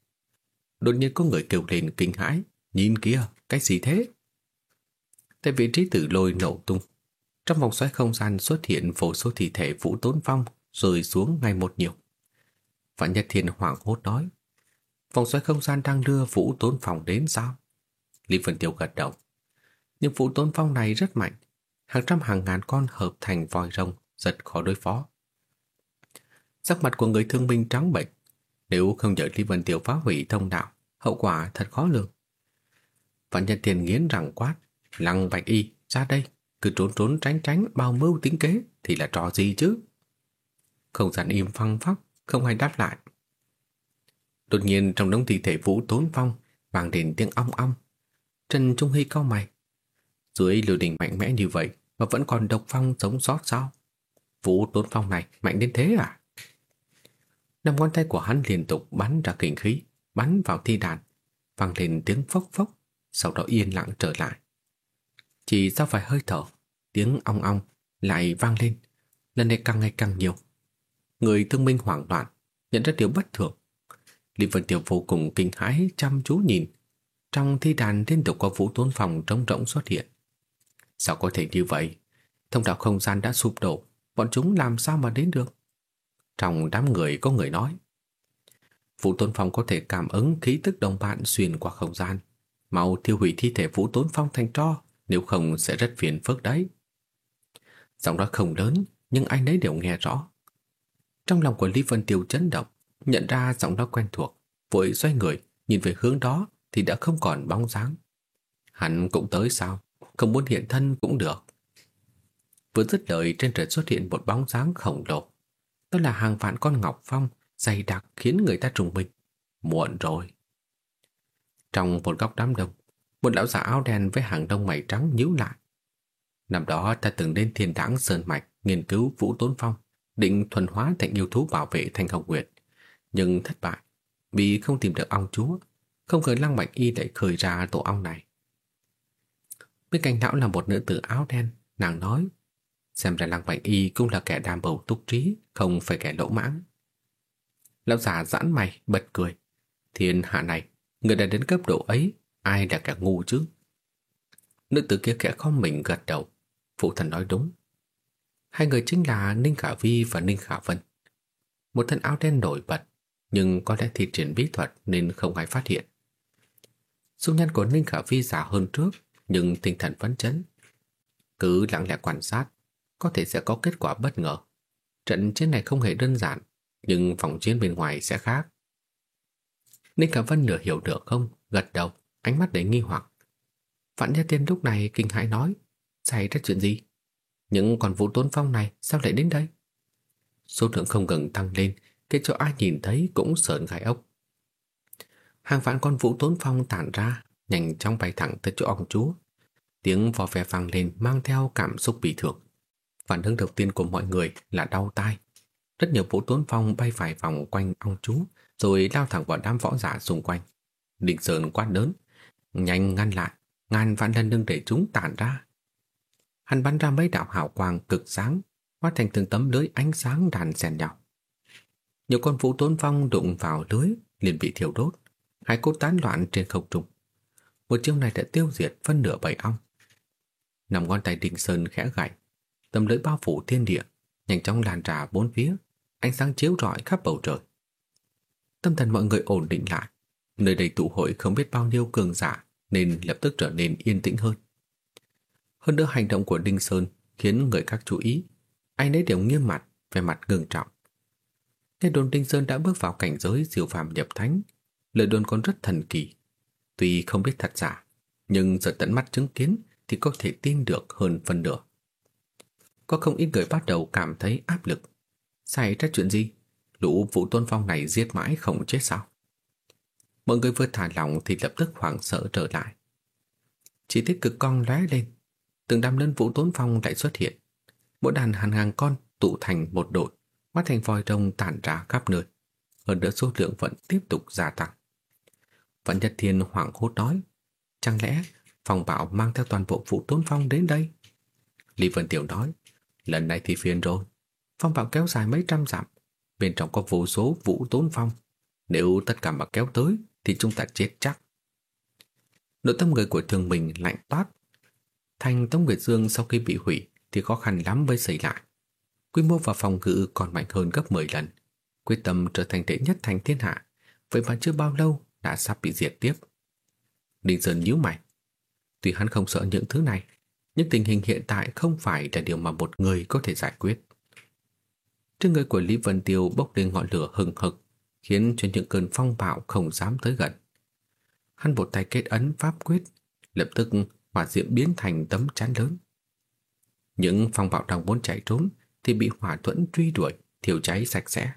Đột nhiên có người kêu lên kinh hãi, nhìn kia, cái gì thế? Tại vị trí tử lôi nổ tung. Trong vòng xoáy không gian xuất hiện vô số thi thể Vũ Tốn Phong rơi xuống ngay một nhiều. Vạn Nhất Thiên hoảng hốt nói, vòng xoáy không gian đang đưa Vũ Tốn Phong đến sao? Lý Vân Tiêu gật đầu. Nhưng Vũ Tốn Phong này rất mạnh, hàng trăm hàng ngàn con hợp thành vòi rồng rất khó đối phó. Sắc mặt của người thương binh trắng bệch nếu không nhờ Lý Vân tiểu phá hủy thông đạo, hậu quả thật khó lường. Vạn Nhân tiền nghiến răng quát, lăng bạch y, ra đây, cứ trốn trốn tránh tránh bao mưu tính kế thì là trò gì chứ? Không gian im phăng phắc, không ai đáp lại. Đột nhiên trong đống thi thể vũ tốn phong vang đến tiếng ong ong. Trần Trung Hy cao mày. Dưới lửa đình mạnh mẽ như vậy mà vẫn còn độc phong sống sót sao? Vũ tốn phong này mạnh đến thế à? Năm ngón tay của hắn liên tục bắn ra kinh khí, bắn vào thi đàn, vang lên tiếng phốc phốc, sau đó yên lặng trở lại. Chỉ sau vài hơi thở, tiếng ong ong lại vang lên, lần này càng ngày càng nhiều. Người thương minh hoảng loạn, nhận ra điều bất thường. Lý Vân Tiểu vô cùng kinh hãi chăm chú nhìn. Trong thi đàn liên tục có vũ tốn phòng trống rỗng xuất hiện. Sao có thể như vậy? Thông đạo không gian đã sụp đổ, bọn chúng làm sao mà đến được? Trong đám người có người nói. Vũ tôn Phong có thể cảm ứng khí tức đồng bạn xuyên qua không gian. Mau thiêu hủy thi thể Vũ tôn Phong thành tro, nếu không sẽ rất phiền phức đấy. Giọng đó không lớn, nhưng anh ấy đều nghe rõ. Trong lòng của Lý Vân Tiêu chấn động, nhận ra giọng đó quen thuộc, vội xoay người, nhìn về hướng đó thì đã không còn bóng dáng. Hắn cũng tới sao? Không muốn hiện thân cũng được. Vừa dứt lời trên trời xuất hiện một bóng dáng khổng lồ. Đó là hàng vạn con ngọc phong dày đặc khiến người ta trùng mình. Muộn rồi. Trong một góc đám đông, một lão giả áo đen với hàng đông mày trắng nhíu lại. Năm đó ta từng đến thiên đảng Sơn Mạch nghiên cứu Vũ Tốn Phong, định thuần hóa thành yêu thú bảo vệ Thanh Hồng Nguyệt, nhưng thất bại vì không tìm được ong chúa, không ngờ Lăng mạch Y lại khởi ra tổ ong này. Bên cạnh lão là một nữ tử áo đen, nàng nói, xem ra Lăng Bạch Y cũng là kẻ đam bầu túc trí, không phải kẻ lỗ mãng. Lão già giãn mày, bật cười. Thiên hạ này, người đã đến cấp độ ấy, ai là kẻ ngu chứ? Nữ tử kia kẻ không mình gật đầu. Phụ thần nói đúng. Hai người chính là Ninh Khả Vi và Ninh Khả Vân. Một thân áo đen nổi bật, nhưng có lẽ thi triển bí thuật nên không ai phát hiện. Dung nhân của Ninh Khả Vi già hơn trước, nhưng tinh thần phấn chấn. Cứ lặng lẽ quan sát, có thể sẽ có kết quả bất ngờ. Trận chiến này không hề đơn giản, nhưng phòng chiến bên ngoài sẽ khác. Ninh Cả Vân nửa hiểu được không, gật đầu, ánh mắt đầy nghi hoặc. Vạn gia Tiên lúc này kinh hãi nói, xảy ra chuyện gì? Những con vũ tốn phong này sao lại đến đây? Số lượng không ngừng tăng lên, khiến cho ai nhìn thấy cũng sợn gai ốc. Hàng vạn con vũ tốn phong tản ra, nhanh chóng bay thẳng tới chỗ ông chú. Tiếng vò vè vang lên mang theo cảm xúc bị thường. Phản ứng đầu tiên của mọi người là đau tai. Rất nhiều vũ tốn phong bay vài vòng quanh ông chú, rồi lao thẳng vào đám võ giả xung quanh. Định Sơn quát lớn, nhanh ngăn lại, ngàn vạn lần đừng để chúng tản ra. Hắn bắn ra mấy đạo hào quang cực sáng, hóa thành từng tấm lưới ánh sáng đàn xen nhau. Nhiều con vũ tốn phong đụng vào lưới liền bị thiêu đốt, hai cốt tán loạn trên không trung. Một chiêu này đã tiêu diệt phân nửa bầy ong. Nằm ngón tay Đinh Sơn khẽ gảy, tầm lưỡi bao phủ thiên địa, nhanh chóng lan trà bốn phía, ánh sáng chiếu rọi khắp bầu trời. Tâm thần mọi người ổn định lại, nơi đây tụ hội không biết bao nhiêu cường giả nên lập tức trở nên yên tĩnh hơn. Hơn nữa hành động của Đinh Sơn khiến người khác chú ý, anh ấy đều nghiêm mặt, vẻ mặt ngừng trọng. Nghe đồn Đinh Sơn đã bước vào cảnh giới diệu phàm nhập thánh, lời đồn còn rất thần kỳ. Tuy không biết thật giả, nhưng giờ tận mắt chứng kiến thì có thể tin được hơn phần nửa. Có không ít người bắt đầu cảm thấy áp lực. Xảy ra chuyện gì? Lũ vũ tôn phong này giết mãi không chết sao? Mọi người vừa thả lỏng thì lập tức hoảng sợ trở lại. Chỉ tiết cực con lóe lên, từng đám lân vũ tôn phong lại xuất hiện. Mỗi đàn hàng hàng con tụ thành một đội, mắt thành vòi rồng tản ra khắp nơi. Hơn nữa số lượng vẫn tiếp tục gia tăng. Vẫn Nhật Thiên hoảng hốt nói, chẳng lẽ phòng bảo mang theo toàn bộ vũ tốn phong đến đây? Lý Vân Tiểu nói, lần này thì phiền rồi. Phong bảo kéo dài mấy trăm dặm, bên trong có vô số vũ tốn phong. Nếu tất cả mà kéo tới thì chúng ta chết chắc. Nội tâm người của thường mình lạnh toát. Thành Tống Nguyệt Dương sau khi bị hủy thì khó khăn lắm mới xảy lại. Quy mô và phòng ngự còn mạnh hơn gấp 10 lần, quyết tâm trở thành đệ nhất thành thiên hạ, vậy mà chưa bao lâu đã sắp bị diệt tiếp. Đinh Sơn nhíu mày. Tuy hắn không sợ những thứ này, nhưng tình hình hiện tại không phải là điều mà một người có thể giải quyết. Trên người của Lý Vân Tiêu bốc lên ngọn lửa hừng hực, khiến cho những cơn phong bạo không dám tới gần. Hắn một tay kết ấn pháp quyết, lập tức hỏa diễm biến thành tấm chắn lớn. Những phong bạo đang muốn chạy trốn thì bị hỏa thuẫn truy đuổi, thiêu cháy sạch sẽ.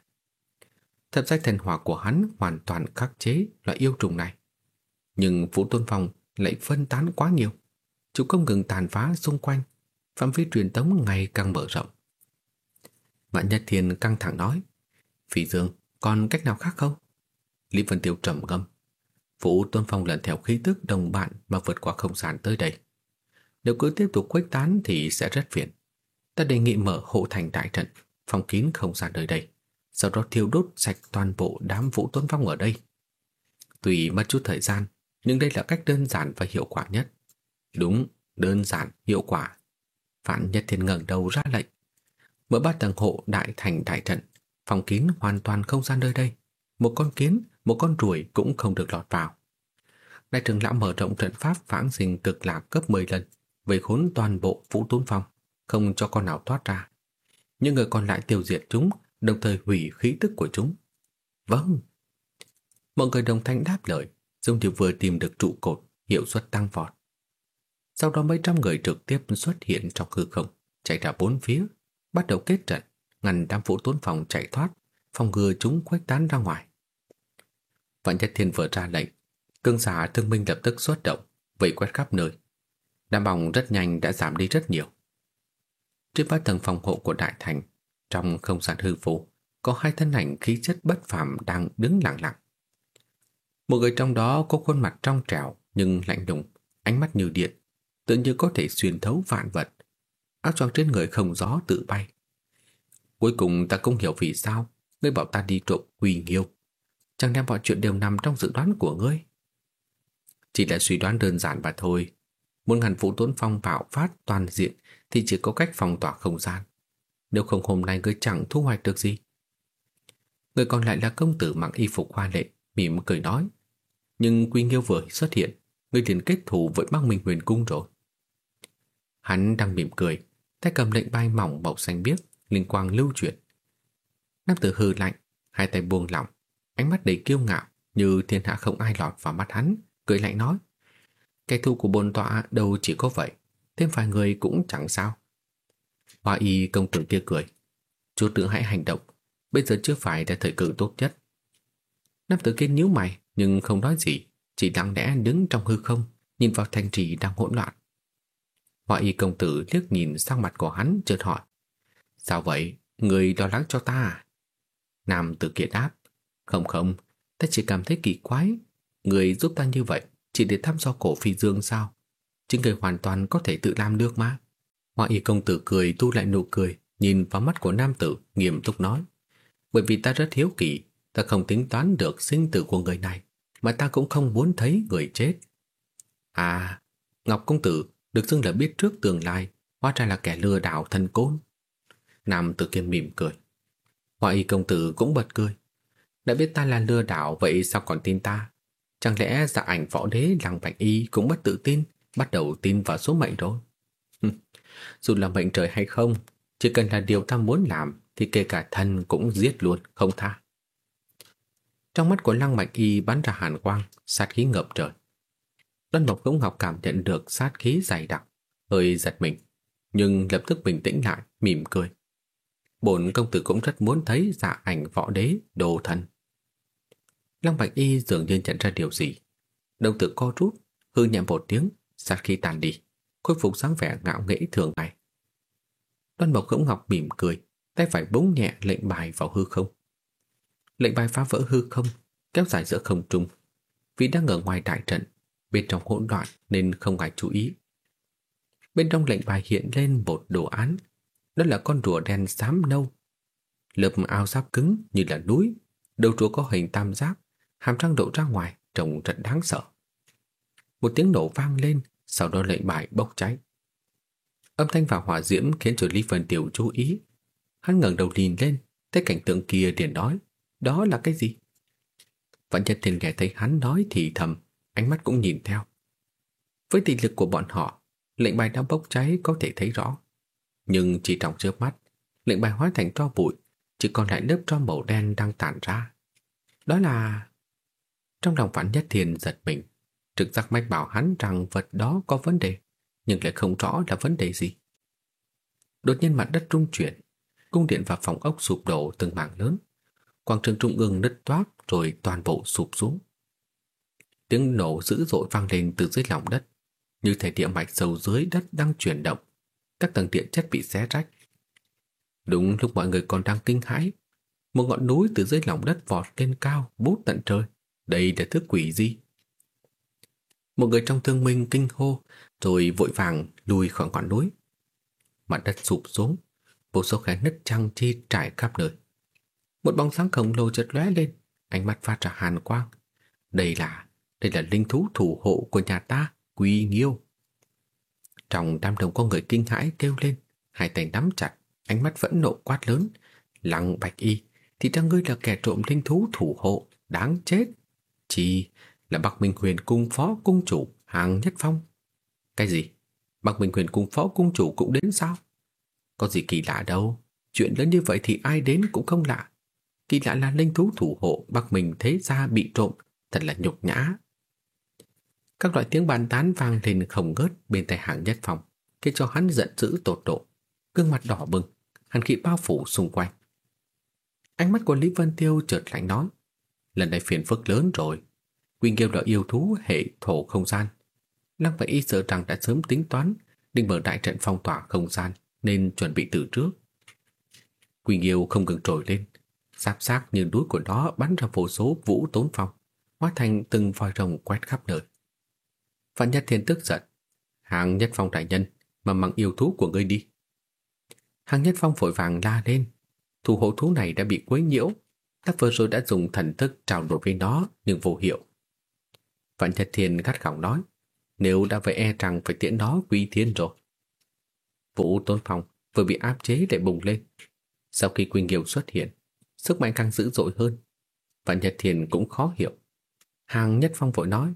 Thập sách thần hỏa của hắn hoàn toàn khắc chế loại yêu trùng này. Nhưng Vũ Tôn Phong lại phân tán quá nhiều. Chúng không ngừng tàn phá xung quanh, phạm vi truyền tống ngày càng mở rộng. Vạn Nhật Thiên căng thẳng nói, "phỉ Dương, còn cách nào khác không? Lý Vân Tiêu trầm ngâm. Vũ Tôn Phong lần theo khí tức đồng bạn mà vượt qua không gian tới đây. Nếu cứ tiếp tục khuếch tán thì sẽ rất phiền. Ta đề nghị mở hộ thành đại trận, phong kín không gian nơi đây, sau đó thiêu đốt sạch toàn bộ đám Vũ tuấn Phong ở đây. Tùy mất chút thời gian, nhưng đây là cách đơn giản và hiệu quả nhất. Đúng, đơn giản, hiệu quả. Phản Nhất Thiên ngẩng đầu ra lệnh. Mở ba tầng hộ đại thành đại trận, phòng kín hoàn toàn không gian nơi đây. Một con kiến, một con ruồi cũng không được lọt vào. Đại trưởng lão mở rộng trận pháp phản sinh cực lạc cấp 10 lần, vây khốn toàn bộ vũ tuấn phong, không cho con nào thoát ra. Những người còn lại tiêu diệt chúng, đồng thời hủy khí tức của chúng. Vâng. Mọi người đồng thanh đáp lời, Dương như vừa tìm được trụ cột, hiệu suất tăng vọt. Sau đó mấy trăm người trực tiếp xuất hiện trong hư không, chạy ra bốn phía, bắt đầu kết trận, ngăn đám vũ tốn phòng chạy thoát, phòng ngừa chúng khuếch tán ra ngoài. Vạn Nhất Thiên vừa ra lệnh, cương giả thương minh lập tức xuất động, vây quét khắp nơi. Đám bóng rất nhanh đã giảm đi rất nhiều. Trên ba tầng phòng hộ của Đại Thành, trong không gian hư vô, có hai thân ảnh khí chất bất phàm đang đứng lặng lặng. Một người trong đó có khuôn mặt trong trẻo nhưng lạnh lùng, ánh mắt như điện, tự như có thể xuyên thấu vạn vật. Áo choàng trên người không gió tự bay. Cuối cùng ta cũng hiểu vì sao ngươi bảo ta đi trộm quỳ nghiêu. Chẳng đem mọi chuyện đều nằm trong dự đoán của ngươi? Chỉ là suy đoán đơn giản mà thôi. Muốn ngàn vũ tốn phong bạo phát toàn diện thì chỉ có cách phong tỏa không gian. Nếu không hôm nay ngươi chẳng thu hoạch được gì. Người còn lại là công tử mặc y phục hoa lệ, mỉm cười nói. Nhưng Quy Nghiêu vừa xuất hiện, người liền kết thù với Bắc Minh Huyền Cung rồi. Hắn đang mỉm cười, tay cầm lệnh bay mỏng màu xanh biếc, linh quang lưu chuyển. Nam tử hư lạnh, hai tay buông lỏng, ánh mắt đầy kiêu ngạo như thiên hạ không ai lọt vào mắt hắn, cười lạnh nói. Kẻ thù của bồn tọa đâu chỉ có vậy, thêm vài người cũng chẳng sao. Hoa y công tử kia cười. Chú tự hãy hành động, bây giờ chưa phải là thời cơ tốt nhất. Nam tử kia nhíu mày nhưng không nói gì, chỉ lặng lẽ đứng trong hư không, nhìn vào thành trì đang hỗn loạn. Hoa y công tử liếc nhìn sang mặt của hắn chợt hỏi. Sao vậy? Người lo lắng cho ta à? Nam tử kia đáp. Không không, ta chỉ cảm thấy kỳ quái. Người giúp ta như vậy chỉ để thăm dò cổ phi dương sao? Chính người hoàn toàn có thể tự làm được mà. Hoa y công tử cười tu lại nụ cười, nhìn vào mắt của nam tử, nghiêm túc nói. Bởi vì ta rất hiếu kỳ, ta không tính toán được sinh tử của người này, mà ta cũng không muốn thấy người chết. À, Ngọc công tử được xưng là biết trước tương lai, hóa ra là kẻ lừa đảo thân côn. Nam tử kia mỉm cười. Hoa y công tử cũng bật cười. Đã biết ta là lừa đảo vậy sao còn tin ta? Chẳng lẽ dạ ảnh võ đế lăng bạch y cũng bất tự tin, bắt đầu tin vào số mệnh rồi? Dù là mệnh trời hay không, chỉ cần là điều ta muốn làm thì kể cả thân cũng giết luôn, không tha. Trong mắt của lăng Mạch y bắn ra hàn quang, sát khí ngập trời. Đoan Mộc Công Ngọc cảm nhận được sát khí dày đặc, hơi giật mình, nhưng lập tức bình tĩnh lại, mỉm cười. Bổn công tử cũng rất muốn thấy dạ ảnh võ đế, đồ thần. Lăng Bạch Y dường như nhận ra điều gì. Đồng tử co rút, hư nhẹ một tiếng, sát khí tàn đi, khôi phục sáng vẻ ngạo nghễ thường ngày. Đoan Mộc Ngỗng Ngọc mỉm cười, tay phải búng nhẹ lệnh bài vào hư không. Lệnh bài phá vỡ hư không, kéo dài giữa không trung. Vì đang ở ngoài đại trận, bên trong hỗn loạn nên không ai chú ý. Bên trong lệnh bài hiện lên một đồ án, đó là con rùa đen xám nâu. Lớp ao giáp cứng như là núi, đầu rùa có hình tam giác, hàm răng đổ ra ngoài trông rất đáng sợ. Một tiếng nổ vang lên, sau đó lệnh bài bốc cháy. Âm thanh và hỏa diễm khiến cho Lý Vân Tiểu chú ý. Hắn ngẩng đầu nhìn lên, thấy cảnh tượng kia liền nói, đó là cái gì? Vạn Nhất Thiên nghe thấy hắn nói thì thầm, ánh mắt cũng nhìn theo. Với tỷ lực của bọn họ, lệnh bài đã bốc cháy có thể thấy rõ. Nhưng chỉ trong chớp mắt, lệnh bài hóa thành tro bụi, chỉ còn lại lớp tro màu đen đang tản ra. Đó là... Trong lòng Vạn Nhất Thiên giật mình, trực giác mách bảo hắn rằng vật đó có vấn đề, nhưng lại không rõ là vấn đề gì. Đột nhiên mặt đất rung chuyển, cung điện và phòng ốc sụp đổ từng mảng lớn, quảng trường trung ương nứt toác rồi toàn bộ sụp xuống. Tiếng nổ dữ dội vang lên từ dưới lòng đất, như thể địa mạch sâu dưới đất đang chuyển động, các tầng điện chất bị xé rách. Đúng lúc mọi người còn đang kinh hãi, một ngọn núi từ dưới lòng đất vọt lên cao, bút tận trời. Đây là thứ quỷ gì? Một người trong thương minh kinh hô, rồi vội vàng lùi khỏi ngọn núi. Mặt đất sụp xuống, vô số khe nứt trăng chi trải khắp nơi. Một bóng sáng khổng lồ chợt lóe lên, ánh mắt phát ra hàn quang. Đây là, đây là linh thú thủ hộ của nhà ta, Quy Nghiêu. Trong đám đông có người kinh hãi kêu lên, hai tay nắm chặt, ánh mắt vẫn nộ quát lớn. Lăng Bạch Y, thì ra ngươi là kẻ trộm linh thú thủ hộ, đáng chết. Chỉ là Bắc Minh Huyền cung phó cung chủ hàng nhất phong. Cái gì? Bắc Minh Huyền cung phó cung chủ cũng đến sao? Có gì kỳ lạ đâu, chuyện lớn như vậy thì ai đến cũng không lạ. Kỳ lạ là linh thú thủ hộ Bắc Minh thế gia bị trộm, thật là nhục nhã. Các loại tiếng bàn tán vang lên không ngớt bên tay hàng nhất phong, khiến cho hắn giận dữ tột độ, gương mặt đỏ bừng, hàn khí bao phủ xung quanh. Ánh mắt của Lý Vân Tiêu chợt lạnh nói, lần này phiền phức lớn rồi. Quỳnh Kiêu là yêu thú hệ thổ không gian. Lăng và y sợ rằng đã sớm tính toán định mở đại trận phong tỏa không gian nên chuẩn bị từ trước. Quỳnh Kiêu không ngừng trồi lên, sáp xác như đuối của nó bắn ra vô số vũ tốn phong, hóa thành từng vòi rồng quét khắp nơi. Phạm Nhất Thiên tức giận. Hàng Nhất Phong đại nhân, mà mang yêu thú của ngươi đi. Hàng Nhất Phong vội vàng la lên. Thủ hộ thú này đã bị quấy nhiễu. Ta vừa rồi đã dùng thần thức trào đổi với nó nhưng vô hiệu. Phạm Nhật Thiên gắt gỏng nói. Nếu đã vậy e rằng phải tiễn nó quy thiên rồi. Vũ Tôn Phong vừa bị áp chế để bùng lên. Sau khi Quỳnh Kiều xuất hiện, sức mạnh càng dữ dội hơn. Vạn Nhật Thiền cũng khó hiểu. Hàng Nhất Phong vội nói,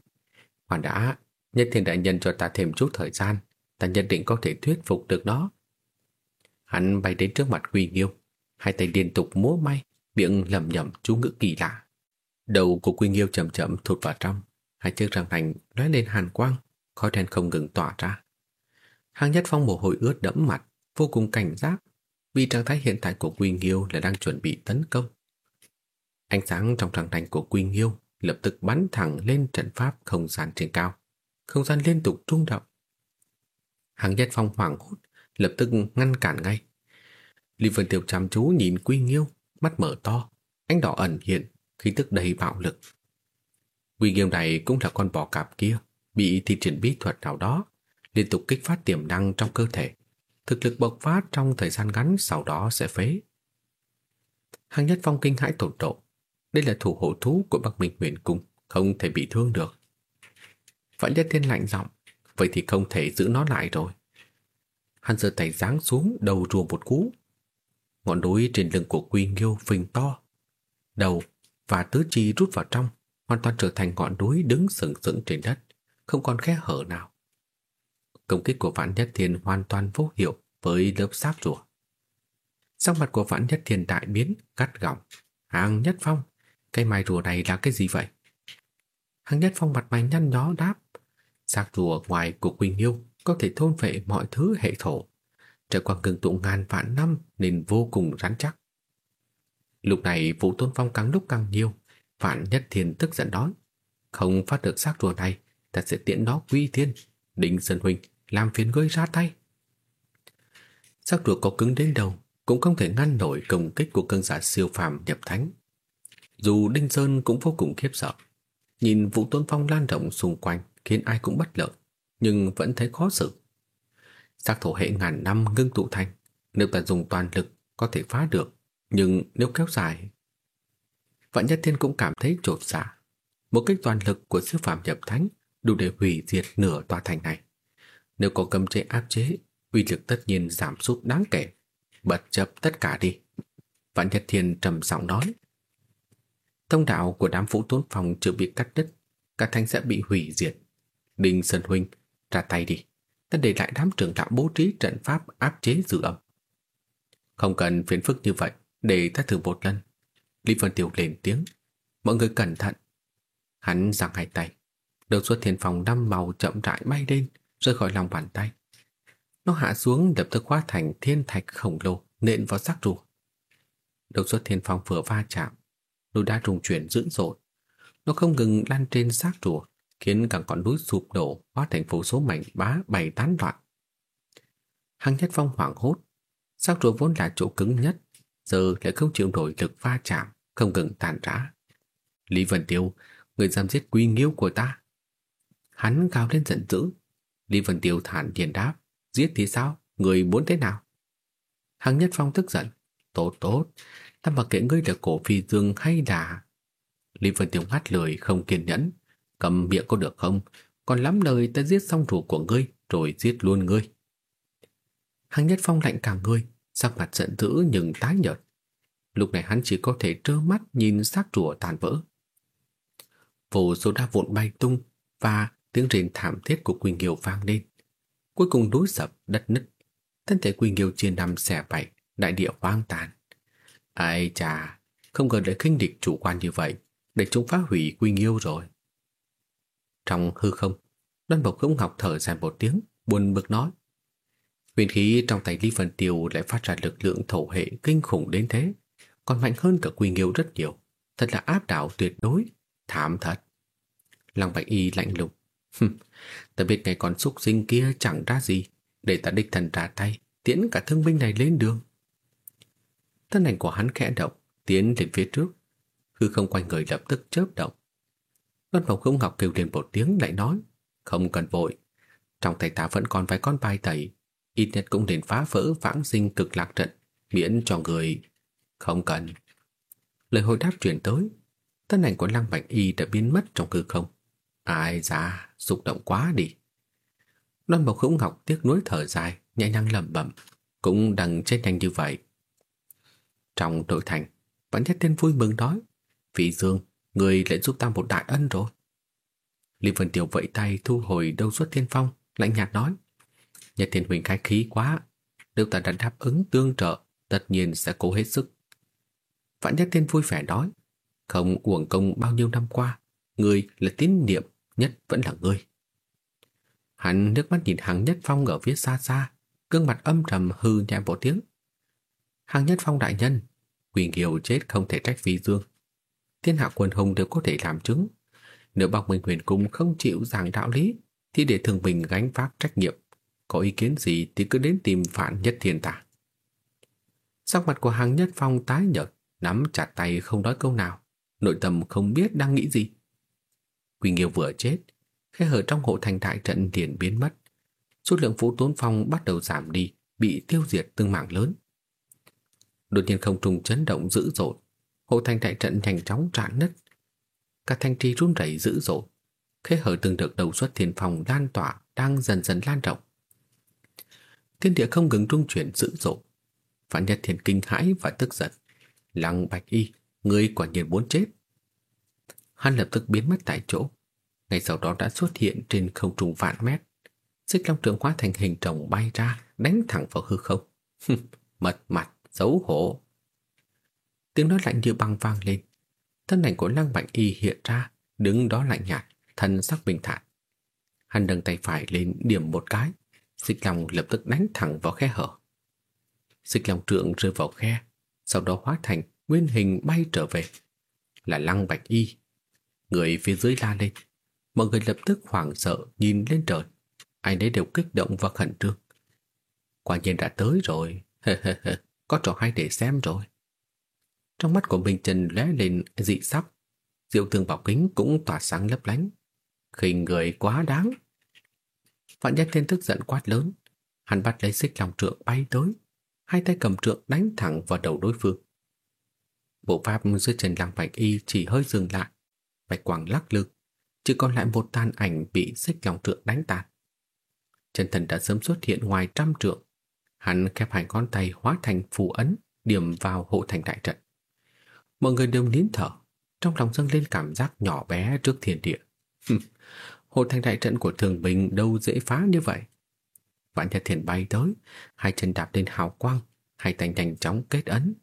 Hoàn đã, Nhất thiên đại nhân cho ta thêm chút thời gian, ta nhất định có thể thuyết phục được nó. Hắn bay đến trước mặt Quỳnh Nghiêu, hai tay liên tục múa may, miệng lẩm nhẩm chú ngữ kỳ lạ. Đầu của Quỳnh Nghiêu chậm chậm thụt vào trong, hai chiếc răng thành lóe lên hàn quang, khói đen không ngừng tỏa ra. Hàng Nhất Phong mồ hôi ướt đẫm mặt, vô cùng cảnh giác, vì trạng thái hiện tại của Quy Nghiêu là đang chuẩn bị tấn công. Ánh sáng trong răng thành của Quy Nghiêu lập tức bắn thẳng lên trận pháp không gian trên cao không gian liên tục rung động. Hàng Nhất Phong hoảng hốt, lập tức ngăn cản ngay. Lý Vân Tiểu chăm chú nhìn Quy Nghiêu, mắt mở to, ánh đỏ ẩn hiện, khí tức đầy bạo lực. Quy Nghiêu này cũng là con bò cạp kia, bị thi triển bí thuật nào đó, liên tục kích phát tiềm năng trong cơ thể. Thực lực bộc phát trong thời gian ngắn sau đó sẽ phế. Hàng Nhất Phong kinh hãi tột độ. Đây là thủ hộ thú của Bắc Minh huyền cung, không thể bị thương được. Vẫn nhất thiên lạnh giọng Vậy thì không thể giữ nó lại rồi Hắn giơ tay giáng xuống đầu rùa một cú Ngọn núi trên lưng của Quy Nghiêu phình to Đầu và tứ chi rút vào trong Hoàn toàn trở thành ngọn núi đứng sừng sững trên đất Không còn khe hở nào Công kích của Vạn Nhất Thiên hoàn toàn vô hiệu với lớp sáp rùa. Sắc mặt của Vạn Nhất Thiên đại biến, cắt gỏng. Hàng Nhất Phong, cây mai rùa này là cái gì vậy? Hàng Nhất Phong mặt mày nhăn nhó đáp. Xác rùa ngoài của Quỳnh yêu có thể thôn phệ mọi thứ hệ thổ. Trải qua cường tụ ngàn vạn năm nên vô cùng rắn chắc. Lúc này Vũ Tôn Phong càng lúc càng nhiều phản Nhất Thiên tức giận nói. Không phát được xác rùa này, ta sẽ tiễn nó quy thiên. Đinh Sơn Huynh, làm phiền ngươi ra tay. Xác rùa có cứng đến đâu cũng không thể ngăn nổi công kích của cơn giả siêu phàm nhập thánh. Dù Đinh Sơn cũng vô cùng khiếp sợ. Nhìn Vũ Tôn Phong lan rộng xung quanh khiến ai cũng bất lợi, nhưng vẫn thấy khó xử. xác thổ hệ ngàn năm ngưng tụ thành, nếu ta dùng toàn lực có thể phá được, nhưng nếu kéo dài... Vạn Nhất Thiên cũng cảm thấy trột dạ. Một kích toàn lực của sư phạm nhập thánh đủ để hủy diệt nửa tòa thành này. Nếu có cầm chế áp chế, uy lực tất nhiên giảm sút đáng kể. Bật chấp tất cả đi. Vạn nhất Thiên trầm giọng nói. Thông đạo của đám vũ tốn phòng chưa bị cắt đứt, cả thanh sẽ bị hủy diệt. Đinh Sơn Huynh, ra tay đi. Ta để lại đám trưởng đạo bố trí trận pháp áp chế dư âm. Không cần phiền phức như vậy, để ta thử một lần. Lý Vân Tiểu lên tiếng. Mọi người cẩn thận. Hắn giang hai tay. Đầu xuất thiên phòng năm màu chậm rãi bay lên, rơi khỏi lòng bàn tay. Nó hạ xuống lập tức hóa thành thiên thạch khổng lồ nện vào xác rùa. Đầu xuất thiên phong vừa va chạm, núi đá trùng chuyển dữ dội. Nó không ngừng lan trên xác rùa, khiến cả con núi sụp đổ hóa thành phố số mảnh bá bày tán loạn. Hàng nhất phong hoảng hốt, xác rùa vốn là chỗ cứng nhất, giờ lại không chịu nổi lực va chạm, không ngừng tàn rã. Lý Vân Tiêu, người giam giết quy nghiêu của ta. Hắn cao lên giận dữ. Lý Vân Tiêu thản nhiên đáp, giết thì sao, người muốn thế nào? Hằng Nhất Phong tức giận, tốt tốt, ta mặc kệ ngươi là cổ phi dương hay là... Lý Vân Tiêu ngắt lời không kiên nhẫn, cầm miệng có được không, còn lắm lời ta giết xong thủ của ngươi rồi giết luôn ngươi. Hằng Nhất Phong lạnh cả người, sắc mặt giận dữ nhưng tái nhợt. Lúc này hắn chỉ có thể trơ mắt nhìn xác rùa tàn vỡ. Vô số đá vụn bay tung và tiếng rền thảm thiết của Quỳnh Kiều vang lên. Cuối cùng núi sập, đất nứt. Thân thể Quỳnh Kiều chia nằm xẻ bảy, đại địa hoang tàn. Ai chà, không ngờ để khinh địch chủ quan như vậy, để chúng phá hủy Quỳnh Kiều rồi. Trong hư không, Đoan Bộc Không Ngọc thở dài một tiếng, buồn bực nói. Huyền khí trong tay Lý Vân Tiêu lại phát ra lực lượng thổ hệ kinh khủng đến thế, còn mạnh hơn cả Quỳnh Nghiêu rất nhiều. Thật là áp đảo tuyệt đối, thảm thật. Lăng Bạch Y lạnh lùng. ta biết ngày con xúc sinh kia chẳng ra gì, để ta đích thần trả tay, tiễn cả thương binh này lên đường. Thân ảnh của hắn khẽ động, tiến lên phía trước. Hư không quanh người lập tức chớp động. Luân Mộc Không Ngọc kêu lên một tiếng lại nói, không cần vội. Trong tay ta vẫn còn vài con bài tẩy, ít nhất cũng nên phá vỡ vãng sinh cực lạc trận, miễn cho người... Không cần. Lời hồi đáp truyền tới, thân ảnh của Lăng Bạch Y đã biến mất trong hư không. Ai da, xúc động quá đi. Loan Bộc Hữu Ngọc tiếc nuối thở dài, nhẹ nhàng lẩm bẩm, cũng đằng chết nhanh như vậy. Trong nội thành, vẫn nhất tên vui mừng nói, Vị Dương, người lại giúp ta một đại ân rồi. Lý Vân Tiểu vẫy tay thu hồi đâu suất thiên phong, lạnh nhạt nói, Nhật Thiên Huynh khai khí quá, nếu ta đã đáp ứng tương trợ, tất nhiên sẽ cố hết sức. Vạn Nhất Thiên vui vẻ nói, không uổng công bao nhiêu năm qua, người là tín niệm nhất vẫn là ngươi. Hắn nước mắt nhìn Hàng Nhất Phong ở phía xa xa, gương mặt âm trầm hư nhẹ một tiếng. Hàng Nhất Phong đại nhân, Quỳnh Kiều chết không thể trách vi Dương. Thiên hạ quần hùng đều có thể làm chứng. Nếu Bắc Minh Huyền Cung không chịu giảng đạo lý, thì để Thường Bình gánh vác trách nhiệm. Có ý kiến gì thì cứ đến tìm Phạn Nhất Thiên ta. Sắc mặt của Hàng Nhất Phong tái nhợt, nắm chặt tay không nói câu nào, nội tâm không biết đang nghĩ gì. Quỳnh Nghiêu vừa chết, khe hở trong hộ thành đại trận liền biến mất. Số lượng phú tốn phong bắt đầu giảm đi, bị tiêu diệt từng mảng lớn. Đột nhiên không trùng chấn động dữ dội, hộ thành đại trận nhanh chóng rạn nứt. Cả thanh trì run rẩy dữ dội, khe hở từng được đầu xuất thiên phòng lan tỏa đang dần dần lan rộng. Thiên địa không ngừng rung chuyển dữ dội. Phản Nhật Thiền kinh hãi và tức giận. Lăng Bạch Y, người quả nhiên muốn chết. Hắn lập tức biến mất tại chỗ. Ngay sau đó đã xuất hiện trên không trung vạn mét. Xích long trường hóa thành hình trồng bay ra, đánh thẳng vào hư không. Mật mặt, xấu hổ. Tiếng nói lạnh như băng vang lên. Thân ảnh của Lăng Bạch Y hiện ra, đứng đó lạnh nhạt, thân sắc bình thản. Hắn nâng tay phải lên điểm một cái, xích long lập tức đánh thẳng vào khe hở. Xích long trượng rơi vào khe, sau đó hóa thành nguyên hình bay trở về. Là Lăng Bạch Y Người phía dưới la lên. Mọi người lập tức hoảng sợ nhìn lên trời. Ai nấy đều kích động và khẩn trương. Quả nhiên đã tới rồi. Có trò hay để xem rồi. Trong mắt của Minh Trần lóe lên dị sắc. Diệu thương bảo kính cũng tỏa sáng lấp lánh. khinh người quá đáng. Vạn nhất thiên tức giận quát lớn. Hắn bắt lấy xích lòng trượng bay tới. Hai tay cầm trượng đánh thẳng vào đầu đối phương. Bộ pháp dưới chân lăng bạch y chỉ hơi dừng lại Bạch quang lắc lư, chỉ còn lại một tàn ảnh bị xích lòng trượng đánh tàn. chân thần đã sớm xuất hiện ngoài trăm trượng. Hắn khép hai ngón tay hóa thành phù ấn, điểm vào hộ thành đại trận. Mọi người đều nín thở, trong lòng dâng lên cảm giác nhỏ bé trước thiên địa hộ thành đại trận của thường bình đâu dễ phá như vậy. Vạn Nhật Thiền bay tới, hai chân đạp lên hào quang, hai tay nhanh chóng kết ấn.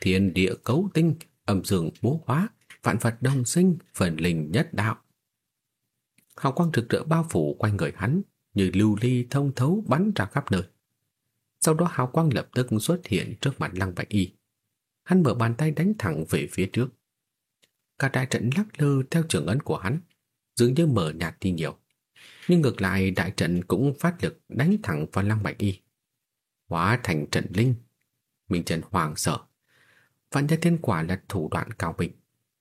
Thiên địa cấu tinh, âm dương bố hóa, vạn vật đồng sinh, phần linh nhất đạo. Hào quang rực rỡ bao phủ quanh người hắn, như lưu ly thông thấu bắn ra khắp nơi. Sau đó hào quang lập tức xuất hiện trước mặt Lăng Bạch Y. Hắn mở bàn tay đánh thẳng về phía trước. Cả đại trận lắc lư theo trường ấn của hắn, dường như mở nhạt đi nhiều. Nhưng ngược lại đại trận cũng phát lực đánh thẳng vào Lăng Bạch Y. Hóa thành trận linh. Minh Trần hoàng sợ. Vạn gia thiên quả là thủ đoạn cao bình,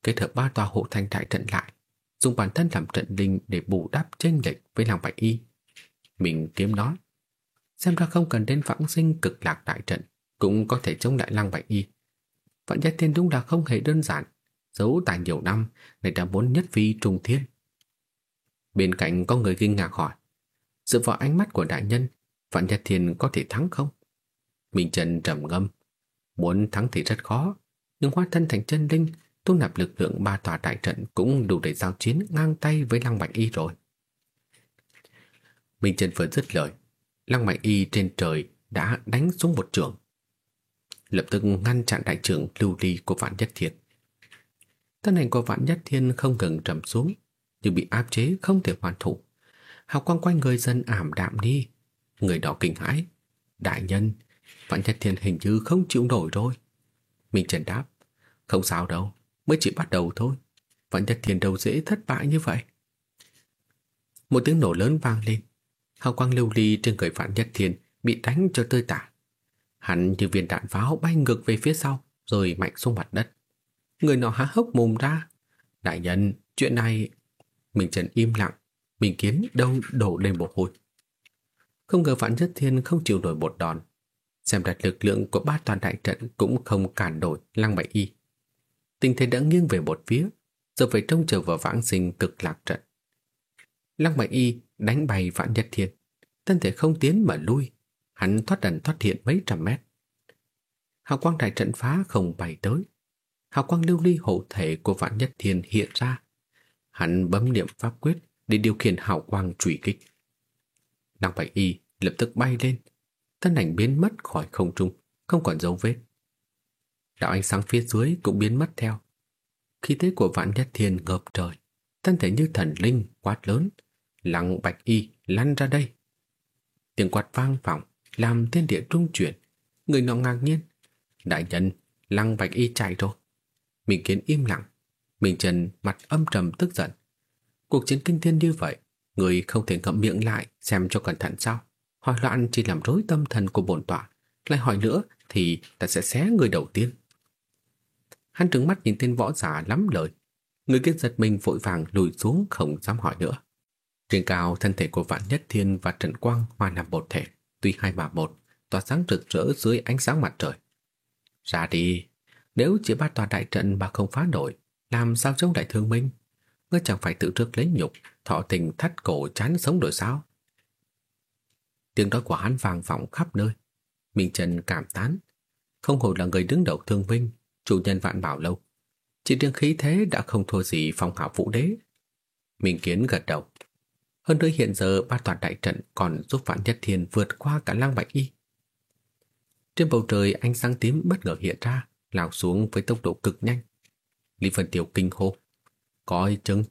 kết hợp ba tòa hộ thành đại trận lại, dùng bản thân làm trận linh để bù đắp chênh lệch với Lăng Bạch Y. Mình kiếm nói, xem ra không cần đến vãng sinh cực lạc đại trận, cũng có thể chống lại Lăng Bạch Y. Vạn gia thiên đúng là không hề đơn giản, giấu tài nhiều năm, người ta muốn nhất phi trùng thiên. Bên cạnh có người kinh ngạc hỏi, dựa vào ánh mắt của đại nhân, Vạn Nhật Thiên có thể thắng không? Minh Trần trầm ngâm, muốn thắng thì rất khó, nhưng hóa thân thành chân linh, tu nạp lực lượng ba tòa đại trận cũng đủ để giao chiến ngang tay với Lăng Bạch Y rồi. Minh Trần vừa dứt lời, Lăng Bạch Y trên trời đã đánh xuống một trường. Lập tức ngăn chặn đại trưởng lưu ly của Vạn Nhất Thiên. Thân hình của Vạn Nhất Thiên không ngừng trầm xuống, nhưng bị áp chế không thể hoàn thủ. Hào quang quanh người dân ảm đạm đi. Người đó kinh hãi. Đại nhân, Vạn Nhất Thiên hình như không chịu nổi rồi. Minh Trần đáp, không sao đâu, mới chỉ bắt đầu thôi. Vạn Nhất Thiên đâu dễ thất bại như vậy. Một tiếng nổ lớn vang lên. Hào quang lưu ly trên người Vạn Nhất Thiên bị đánh cho tơi tả. Hắn như viên đạn pháo bay ngược về phía sau, rồi mạnh xuống mặt đất. Người nọ há hốc mồm ra. Đại nhân, chuyện này Minh Trần im lặng, Minh Kiến đâu đổ lên một hôi, Không ngờ Vạn Nhất Thiên không chịu nổi một đòn. Xem đặt lực lượng của ba toàn đại trận cũng không cản nổi Lăng Bạch Y. Tình thế đã nghiêng về một phía, giờ phải trông chờ vào vãng sinh cực lạc trận. Lăng Bạch Y đánh bay Vạn Nhất Thiên, thân thể không tiến mà lui, hắn thoát đần thoát hiện mấy trăm mét. Hào quang đại trận phá không bay tới. Hào quang lưu ly hộ thể của Vạn Nhất Thiên hiện ra, Hắn bấm niệm pháp quyết để điều khiển hào quang truy kích. lăng Bạch Y lập tức bay lên, thân ảnh biến mất khỏi không trung, không còn dấu vết. Đạo ánh sáng phía dưới cũng biến mất theo. khi thế của vạn nhất thiên ngập trời, thân thể như thần linh quát lớn, lăng Bạch Y lăn ra đây. Tiếng quát vang vọng, làm thiên địa trung chuyển, người nọ ngạc nhiên. Đại nhân, lăng Bạch Y chạy rồi. Mình kiến im lặng, Minh Trần mặt âm trầm tức giận. Cuộc chiến kinh thiên như vậy, người không thể ngậm miệng lại xem cho cẩn thận sao? Hỏi loạn chỉ làm rối tâm thần của bổn tọa. Lại hỏi nữa thì ta sẽ xé người đầu tiên. Hắn trừng mắt nhìn tên võ giả lắm lời. Người kia giật mình vội vàng lùi xuống không dám hỏi nữa. Trên cao, thân thể của Vạn Nhất Thiên và Trần Quang hòa làm một thể, tuy hai mà một, tỏa sáng rực rỡ dưới ánh sáng mặt trời. Ra đi, nếu chỉ ba tòa đại trận mà không phá nổi, làm sao chống đại thương minh? Ngươi chẳng phải tự trước lấy nhục, thọ tình thắt cổ chán sống rồi sao? Tiếng nói của hắn vang vọng khắp nơi. Minh Trần cảm tán. Không hổ là người đứng đầu thương minh, chủ nhân vạn bảo lâu. Chỉ riêng khí thế đã không thua gì phong hào vũ đế. Minh Kiến gật đầu. Hơn nữa hiện giờ ba toàn đại trận còn giúp Vạn Nhất Thiên vượt qua cả lang bạch y. Trên bầu trời ánh sáng tím bất ngờ hiện ra, lao xuống với tốc độ cực nhanh. Lý Vân Tiểu kinh hô. Coi chừng.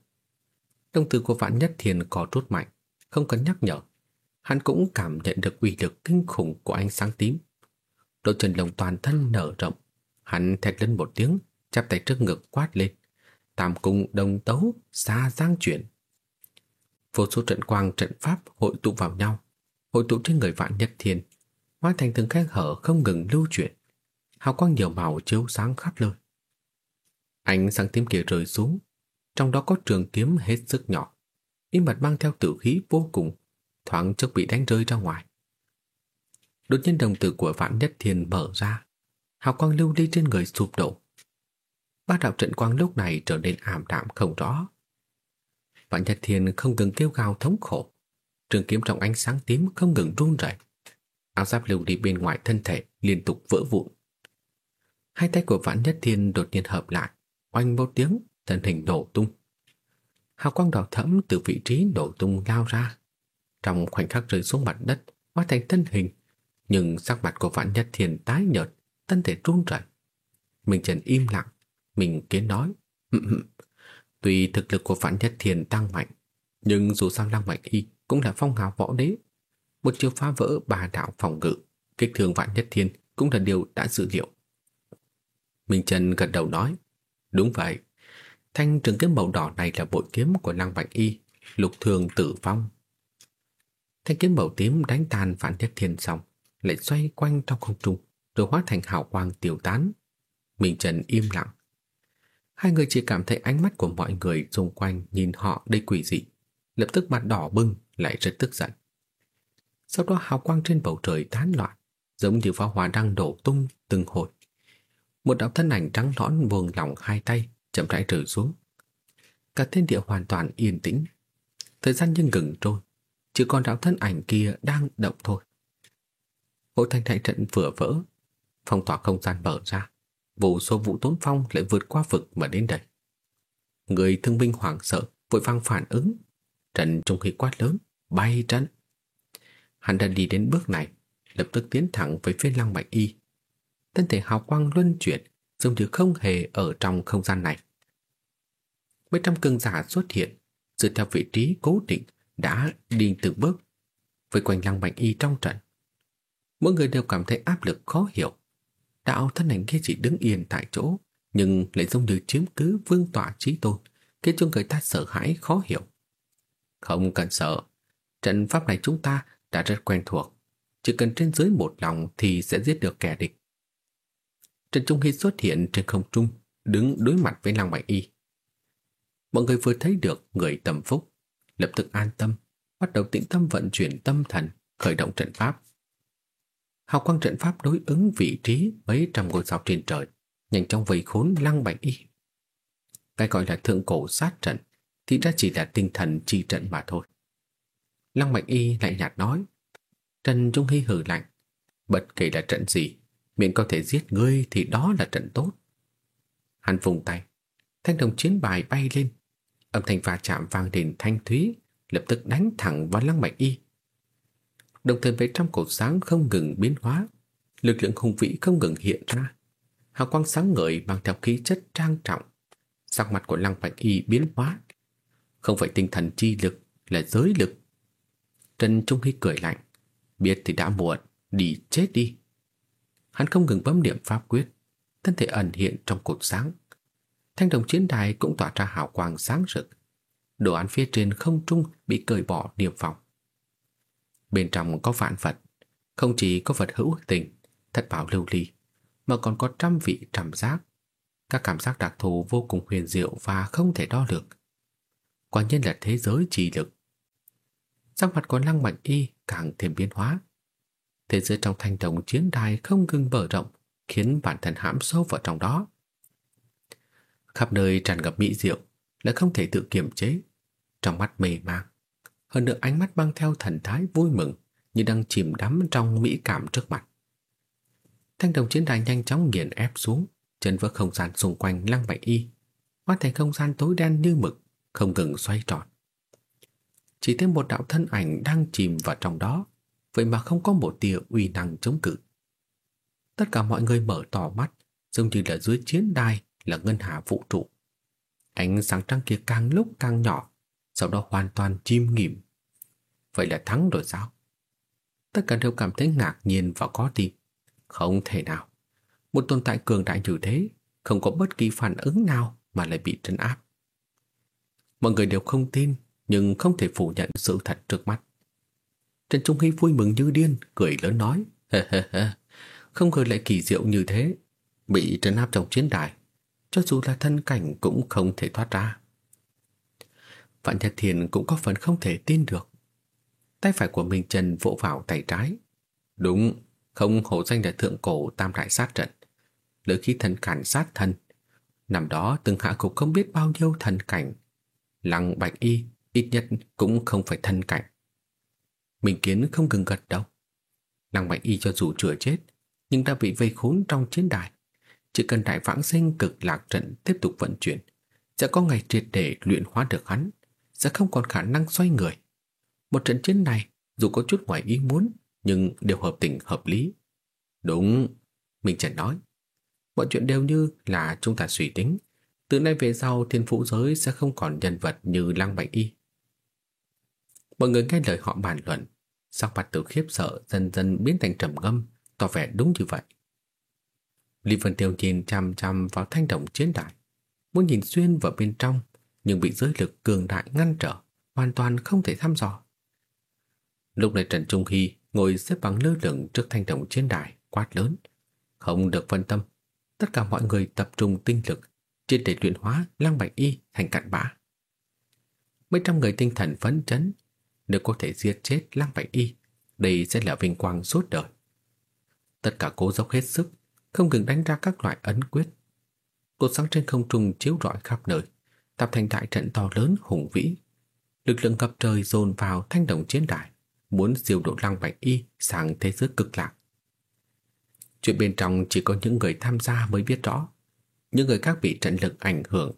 Đồng tử của Vạn Nhất Thiền có rút mạnh, không cần nhắc nhở. Hắn cũng cảm nhận được uy lực kinh khủng của ánh sáng tím. Đôi chân lồng toàn thân nở rộng. Hắn thét lên một tiếng, chắp tay trước ngực quát lên. Tam cung đồng tấu, xa giang chuyển. Vô số trận quang trận pháp hội tụ vào nhau, hội tụ trên người Vạn Nhất thiền hóa thành từng khe hở không ngừng lưu chuyển. Hào quang nhiều màu chiếu sáng khắp nơi. Ánh sáng tím kia rơi xuống, trong đó có trường kiếm hết sức nhỏ, im mặt mang theo tử khí vô cùng, thoáng chốc bị đánh rơi ra ngoài. Đột nhiên đồng tử của Vạn Nhất Thiên mở ra, hào quang lưu ly trên người sụp đổ. Ba đạo trận quang lúc này trở nên ảm đạm không rõ. Vạn Nhất Thiên không ngừng kêu gào thống khổ. trường kiếm trong ánh sáng tím không ngừng run rẩy. Áo giáp lưu đi bên ngoài thân thể liên tục vỡ vụn. Hai tay của Vạn Nhất Thiên đột nhiên hợp lại, oanh một tiếng, thân hình nổ tung. Hào quang đỏ thẫm từ vị trí nổ tung lao ra. Trong khoảnh khắc rơi xuống mặt đất, hóa thành thân hình, nhưng sắc mặt của Vạn Nhất Thiên tái nhợt, thân thể run rẩy. Mình Trần im lặng, mình kiến nói, Tuy thực lực của Vạn Nhất Thiên tăng mạnh, nhưng dù sao Lăng mạnh Y cũng là phong hào võ đế. Một chiêu phá vỡ ba đạo phòng ngự, kích thương Vạn Nhất Thiên cũng là điều đã dự liệu. Minh Trần gật đầu nói, đúng vậy, thanh trường kiếm màu đỏ này là bội kiếm của Lăng Bạch Y, lục thường tử phong. Thanh kiếm màu tím đánh tan phản thiết Thiên xong, lại xoay quanh trong không trung, rồi hóa thành hào quang tiêu tán. Minh Trần im lặng, Hai người chỉ cảm thấy ánh mắt của mọi người xung quanh nhìn họ đầy quỷ dị, lập tức mặt đỏ bừng, lại rất tức giận. Sau đó hào quang trên bầu trời tán loạn, giống như pháo hoa đang đổ tung từng hồi. Một đạo thân ảnh trắng nõn buông lỏng hai tay, chậm rãi rơi xuống. Cả thiên địa hoàn toàn yên tĩnh. Thời gian như ngừng trôi, chỉ còn đạo thân ảnh kia đang động thôi. Hộ thành đại trận vừa vỡ, phong tỏa không gian mở ra vụ số vụ tốn phong lại vượt qua vực mà đến đây. Người thương binh hoảng sợ, vội vang phản ứng. trận Trung khí quát lớn, bay trận. Hắn đã đi đến bước này, lập tức tiến thẳng về phía Lăng Bạch Y. Thân thể hào quang luân chuyển, dường như không hề ở trong không gian này. Mấy trăm cường giả xuất hiện, dựa theo vị trí cố định đã đi từng bước với quanh Lăng Bạch Y trong trận. Mỗi người đều cảm thấy áp lực khó hiểu. Đạo thân ảnh kia chỉ đứng yên tại chỗ, nhưng lại giống như chiếm cứ vương tọa trí tôn, khiến cho người ta sợ hãi khó hiểu. Không cần sợ, trận pháp này chúng ta đã rất quen thuộc, chỉ cần trên dưới một lòng thì sẽ giết được kẻ địch. Trần Trung Hy xuất hiện trên không trung, đứng đối mặt với Lăng Bạch Y. Mọi người vừa thấy được người tầm phúc, lập tức an tâm, bắt đầu tĩnh tâm vận chuyển tâm thần, khởi động trận pháp. Hào quang trận pháp đối ứng vị trí mấy trăm ngôi sao trên trời, nhanh chóng vây khốn lăng bạch y. Cái gọi là thượng cổ sát trận thì đã chỉ là tinh thần chi trận mà thôi. Lăng bạch y lại nhạt nói, Trần Trung Hy hử lạnh, bất kể là trận gì, miệng có thể giết ngươi thì đó là trận tốt. Hắn vùng tay, thanh đồng chiến bài bay lên, âm thanh va chạm vang đền thanh thúy, lập tức đánh thẳng vào lăng bạch y đồng thời với trăm cột sáng không ngừng biến hóa, lực lượng hùng vĩ không ngừng hiện ra. Hào quang sáng ngời mang theo khí chất trang trọng, sắc mặt của Lăng Bạch Y biến hóa. Không phải tinh thần chi lực, là giới lực. Trần Trung Hy cười lạnh, biết thì đã muộn, đi chết đi. Hắn không ngừng bấm điểm pháp quyết, thân thể ẩn hiện trong cột sáng. Thanh đồng chiến đài cũng tỏa ra hào quang sáng rực. Đồ án phía trên không trung bị cởi bỏ niệm vọng. Bên trong có vạn vật, không chỉ có vật hữu tình, thất bảo lưu ly, mà còn có trăm vị trầm giác. Các cảm giác đặc thù vô cùng huyền diệu và không thể đo lường. Quả nhiên là thế giới trì lực. Sắc mặt của lăng mạnh y càng thêm biến hóa. Thế giới trong thanh đồng chiến đài không ngừng mở rộng, khiến bản thân hãm sâu vào trong đó. Khắp nơi tràn ngập mỹ diệu, lại không thể tự kiềm chế. Trong mắt mê mang, hơn nữa ánh mắt mang theo thần thái vui mừng như đang chìm đắm trong mỹ cảm trước mặt. Thanh đồng chiến đài nhanh chóng nghiền ép xuống, chân vỡ không gian xung quanh lăng bạch y, hóa thành không gian tối đen như mực, không ngừng xoay tròn. Chỉ thêm một đạo thân ảnh đang chìm vào trong đó, vậy mà không có một tia uy năng chống cự. Tất cả mọi người mở to mắt, giống như là dưới chiến đài là ngân hà vũ trụ. Ánh sáng trăng kia càng lúc càng nhỏ, sau đó hoàn toàn chim nghỉm. Vậy là thắng rồi sao? Tất cả đều cảm thấy ngạc nhiên và có tin. Không thể nào. Một tồn tại cường đại như thế, không có bất kỳ phản ứng nào mà lại bị trấn áp. Mọi người đều không tin, nhưng không thể phủ nhận sự thật trước mắt. Trần Trung Hy vui mừng như điên, cười lớn nói, không ngờ lại kỳ diệu như thế, bị trấn áp trong chiến đài, cho dù là thân cảnh cũng không thể thoát ra. Vạn Nhật Thiền cũng có phần không thể tin được. Tay phải của Minh Trần vỗ vào tay trái. Đúng, không hổ danh là thượng cổ tam đại sát trận. Lỡ khi thần cảnh sát thân. Năm đó từng hạ cục không biết bao nhiêu thần cảnh. Lăng bạch y ít nhất cũng không phải thân cảnh. Mình Kiến không ngừng gật đầu. Lăng Bạch Y cho dù chưa chết, nhưng đã bị vây khốn trong chiến đài. Chỉ cần đại vãng sinh cực lạc trận tiếp tục vận chuyển, sẽ có ngày triệt để luyện hóa được hắn, sẽ không còn khả năng xoay người. Một trận chiến này, dù có chút ngoài ý muốn, nhưng đều hợp tình hợp lý. Đúng, Minh Trần nói. Mọi chuyện đều như là chúng ta suy tính. Từ nay về sau thiên phụ giới sẽ không còn nhân vật như Lăng Bạch Y. Mọi người nghe lời họ bàn luận, sắc mặt từ khiếp sợ dần dần biến thành trầm ngâm, tỏ vẻ đúng như vậy. Lý Vân Tiêu nhìn chăm chăm vào thanh đồng chiến đại, muốn nhìn xuyên vào bên trong, nhưng bị giới lực cường đại ngăn trở, hoàn toàn không thể thăm dò. Lúc này Trần Trung Hy ngồi xếp bằng lơ lửng trước thanh đồng chiến đài, quát lớn. Không được phân tâm, tất cả mọi người tập trung tinh lực trên để luyện hóa lăng bạch y thành cặn bã. Mấy trăm người tinh thần phấn chấn, nếu có thể giết chết lăng bạch y, đây sẽ là vinh quang suốt đời. Tất cả cố dốc hết sức, không ngừng đánh ra các loại ấn quyết. Cột sáng trên không trung chiếu rọi khắp nơi, tập thành đại trận to lớn hùng vĩ. Lực lượng ngập trời dồn vào thanh đồng chiến đài, muốn diều độ lăng bạch y sang thế giới cực lạc. Chuyện bên trong chỉ có những người tham gia mới biết rõ. Những người khác bị trận lực ảnh hưởng,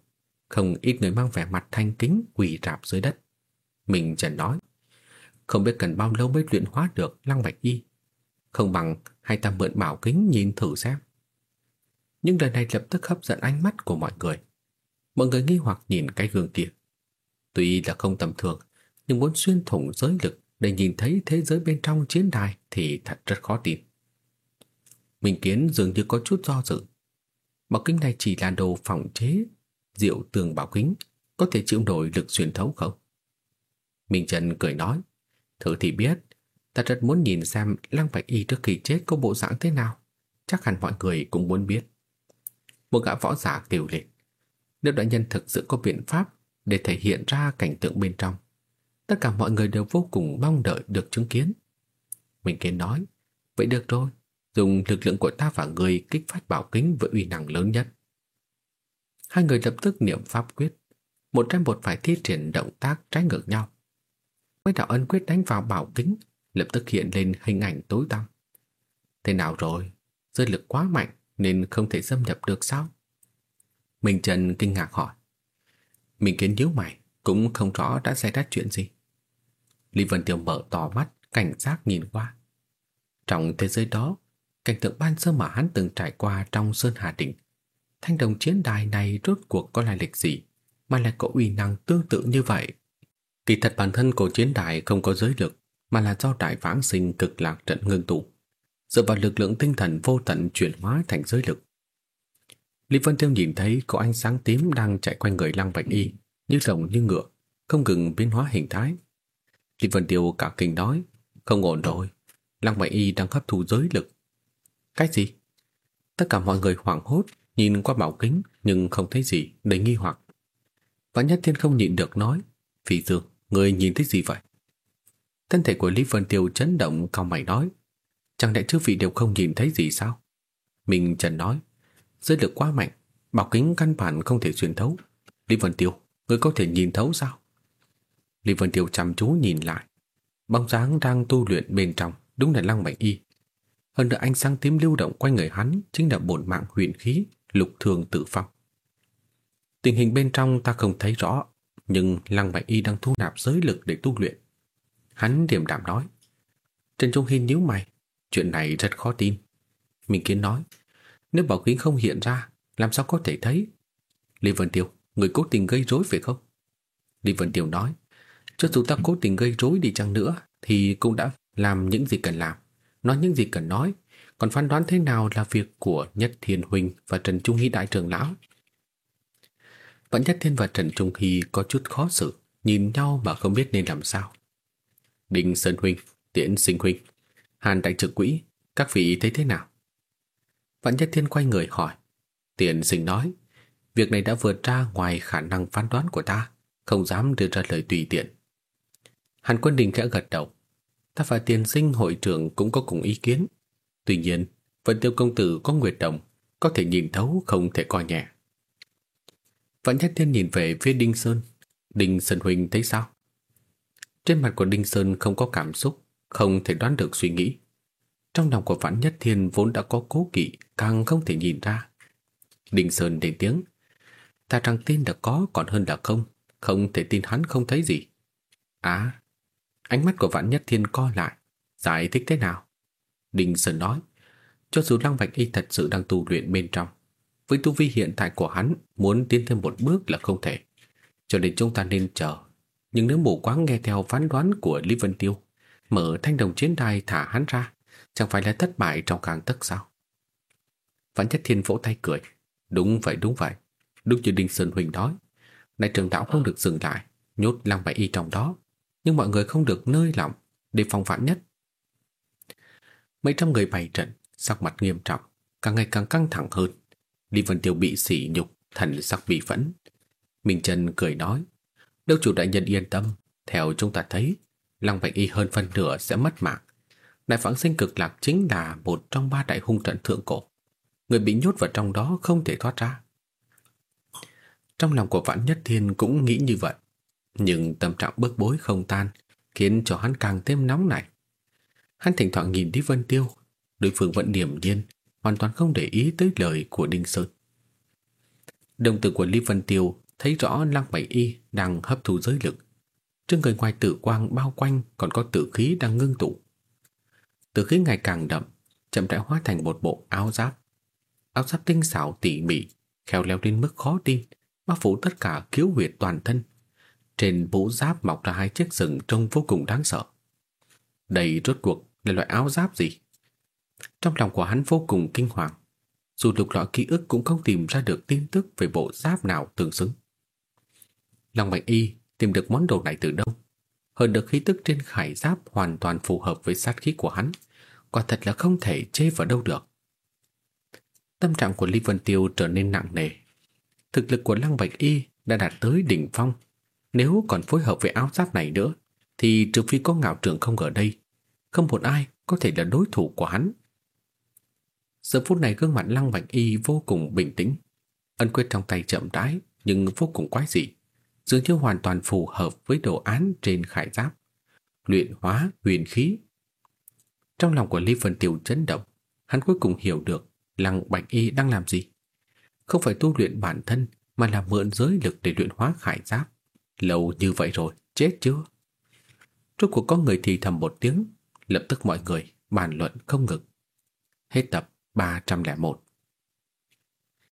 không ít người mang vẻ mặt thanh kính quỳ rạp dưới đất. Mình Trần nói, không biết cần bao lâu mới luyện hóa được lăng bạch y. Không bằng hai ta mượn bảo kính nhìn thử xem. Nhưng lời này lập tức hấp dẫn ánh mắt của mọi người. Mọi người nghi hoặc nhìn cái gương kia. Tuy là không tầm thường, nhưng muốn xuyên thủng giới lực để nhìn thấy thế giới bên trong chiến đài thì thật rất khó tin. Minh Kiến dường như có chút do dự. Bảo kính này chỉ là đồ phòng chế, diệu tường bảo kính, có thể chịu nổi lực xuyên thấu không? Minh Trần cười nói, thử thì biết, ta rất muốn nhìn xem Lăng Bạch Y trước khi chết có bộ dạng thế nào. Chắc hẳn mọi người cũng muốn biết. Một gã võ giả kêu lên. Nếu đại nhân thực sự có biện pháp để thể hiện ra cảnh tượng bên trong, tất cả mọi người đều vô cùng mong đợi được chứng kiến. mình Kiến nói, vậy được rồi, dùng lực lượng của ta và người kích phát bảo kính với uy năng lớn nhất. Hai người lập tức niệm pháp quyết, một trong một phải thi triển động tác trái ngược nhau. Mấy đạo ân quyết đánh vào bảo kính, lập tức hiện lên hình ảnh tối tăm. Thế nào rồi? Rơi lực quá mạnh nên không thể xâm nhập được sao? Minh Trần kinh ngạc hỏi. Mình kiến nhíu mày, cũng không rõ đã xảy ra chuyện gì. Lý Vân Tiểu mở to mắt, cảnh giác nhìn qua. Trong thế giới đó, cảnh tượng ban sơ mà hắn từng trải qua trong Sơn Hà Đỉnh. Thanh đồng chiến đài này rốt cuộc có lai lịch gì mà lại có uy năng tương tự như vậy? Kỳ thật bản thân của chiến đại không có giới lực mà là do đại vãng sinh cực lạc trận ngưng tụ, dựa vào lực lượng tinh thần vô tận chuyển hóa thành giới lực. Lý Vân Tiêu nhìn thấy có ánh sáng tím đang chạy quanh người Lăng Bạch Y, như rồng như ngựa, không ngừng biến hóa hình thái. Lý Vân Tiêu cả kinh nói, không ổn rồi, Lăng Bạch Y đang hấp thu giới lực, cái gì? Tất cả mọi người hoảng hốt, nhìn qua bảo kính nhưng không thấy gì, đầy nghi hoặc. Và Nhất Thiên không nhịn được nói, Phi Dương, người nhìn thấy gì vậy? Thân thể của Lý Vân Tiêu chấn động cao mày nói, chẳng lẽ chư vị đều không nhìn thấy gì sao? Mình Trần nói, giới lực quá mạnh, bảo kính căn bản không thể xuyên thấu. Lý Vân Tiêu, người có thể nhìn thấu sao? Lý Vân Tiêu chăm chú nhìn lại, bóng dáng đang tu luyện bên trong đúng là Lăng Bạch Y. Hơn nữa ánh sáng tím lưu động quanh người hắn chính là bổn mạng huyền khí, lục thường tự phong. Tình hình bên trong ta không thấy rõ, nhưng Lăng Bạch Y đang thu nạp giới lực để tu luyện. Hắn điềm đạm nói. Trần Trung Hiên nhíu mày, chuyện này rất khó tin. Minh Kiến nói, nếu bảo kính không hiện ra, làm sao có thể thấy? Lý Vân Tiêu, người cố tình gây rối phải không? Lý Vân Tiêu nói, cho dù ta cố tình gây rối đi chăng nữa, thì cũng đã làm những gì cần làm nói những gì cần nói, còn phán đoán thế nào là việc của Nhất Thiên Huynh và Trần Trung Hy đại trưởng lão. Vẫn Nhất Thiên và Trần Trung Hy có chút khó xử, nhìn nhau mà không biết nên làm sao. Đinh Sơn Huynh, Tiễn Sinh Huynh, Hàn Đại Trực Quỹ, các vị thấy thế nào? Vẫn Nhất Thiên quay người hỏi. Tiễn Sinh nói, việc này đã vượt ra ngoài khả năng phán đoán của ta, không dám đưa ra lời tùy tiện. Hàn Quân Đình khẽ gật đầu, ta và tiền sinh hội trưởng cũng có cùng ý kiến. Tuy nhiên, Vận tiêu công tử có nguyệt đồng, có thể nhìn thấu không thể coi nhẹ. Vẫn nhất thiên nhìn về phía Đinh Sơn. Đinh Sơn Huynh thấy sao? Trên mặt của Đinh Sơn không có cảm xúc, không thể đoán được suy nghĩ. Trong lòng của Vãn Nhất Thiên vốn đã có cố kỵ, càng không thể nhìn ra. Đinh Sơn đến tiếng. Ta rằng tin là có còn hơn là không, không thể tin hắn không thấy gì. À, ánh mắt của Vãn Nhất Thiên co lại, giải thích thế nào? Đinh Sơn nói, cho dù Lăng Bạch Y thật sự đang tu luyện bên trong, với tu vi hiện tại của hắn, muốn tiến thêm một bước là không thể. Cho nên chúng ta nên chờ. Nhưng nếu mù quáng nghe theo phán đoán của Lý Vân Tiêu, mở thanh đồng chiến đài thả hắn ra, chẳng phải là thất bại trong càng tức sao? Vãn Nhất Thiên vỗ tay cười. Đúng vậy, đúng vậy. Đúng như Đinh Sơn Huỳnh nói. Đại trường đạo không được dừng lại, nhốt Lăng bại Y trong đó. Nhưng mọi người không được nơi lỏng, để phòng vạn nhất. Mấy trăm người bày trận, sắc mặt nghiêm trọng, càng ngày càng căng thẳng hơn. Lý Vân Tiêu bị sỉ nhục, thần sắc bị phẫn. Minh Trần cười nói, đâu chủ đại nhân yên tâm, theo chúng ta thấy, Lăng Bạch Y hơn phân nửa sẽ mất mạng. Đại phản sinh cực lạc chính là một trong ba đại hung trận thượng cổ. Người bị nhốt vào trong đó không thể thoát ra. Trong lòng của Vãn Nhất Thiên cũng nghĩ như vậy. Nhưng tâm trạng bức bối không tan, khiến cho hắn càng thêm nóng nảy. Hắn thỉnh thoảng nhìn đi Vân Tiêu, đối phương vẫn điềm nhiên, hoàn toàn không để ý tới lời của Đinh Sơn. Đồng tử của Lý Vân Tiêu thấy rõ Lăng Bảy Y đang hấp thu giới lực. Trên người ngoài tử quang bao quanh còn có tử khí đang ngưng tụ. Tử khí ngày càng đậm, chậm rãi hóa thành một bộ áo giáp. Áo giáp tinh xảo tỉ mỉ, khéo léo đến mức khó tin, bao phủ tất cả khiếu huyệt toàn thân. Trên mũ giáp mọc ra hai chiếc sừng trông vô cùng đáng sợ. Đây rốt cuộc là loại áo giáp gì? Trong lòng của hắn vô cùng kinh hoàng. Dù lục lọi ký ức cũng không tìm ra được tin tức về bộ giáp nào tương xứng. Long Bạch Y tìm được món đồ này từ đâu? Hơn được khí tức trên khải giáp hoàn toàn phù hợp với sát khí của hắn. Quả thật là không thể chê vào đâu được. Tâm trạng của Lý Vân Tiêu trở nên nặng nề. Thực lực của Lăng Bạch Y đã đạt tới đỉnh phong. Nếu còn phối hợp với áo giáp này nữa, thì trừ phi có ngạo trưởng không ở đây, không một ai có thể là đối thủ của hắn. Giờ phút này gương mặt Lăng Bạch Y vô cùng bình tĩnh. Ân quyết trong tay chậm rãi nhưng vô cùng quái dị. Dường như hoàn toàn phù hợp với đồ án trên khải giáp. Luyện hóa huyền khí. Trong lòng của Lý Vân Tiêu chấn động, hắn cuối cùng hiểu được Lăng Bạch Y đang làm gì. Không phải tu luyện bản thân mà là mượn giới lực để luyện hóa khải giáp. Lâu như vậy rồi, chết chưa? Rốt cuộc có người thì thầm một tiếng, lập tức mọi người bàn luận không ngừng. Hết tập 301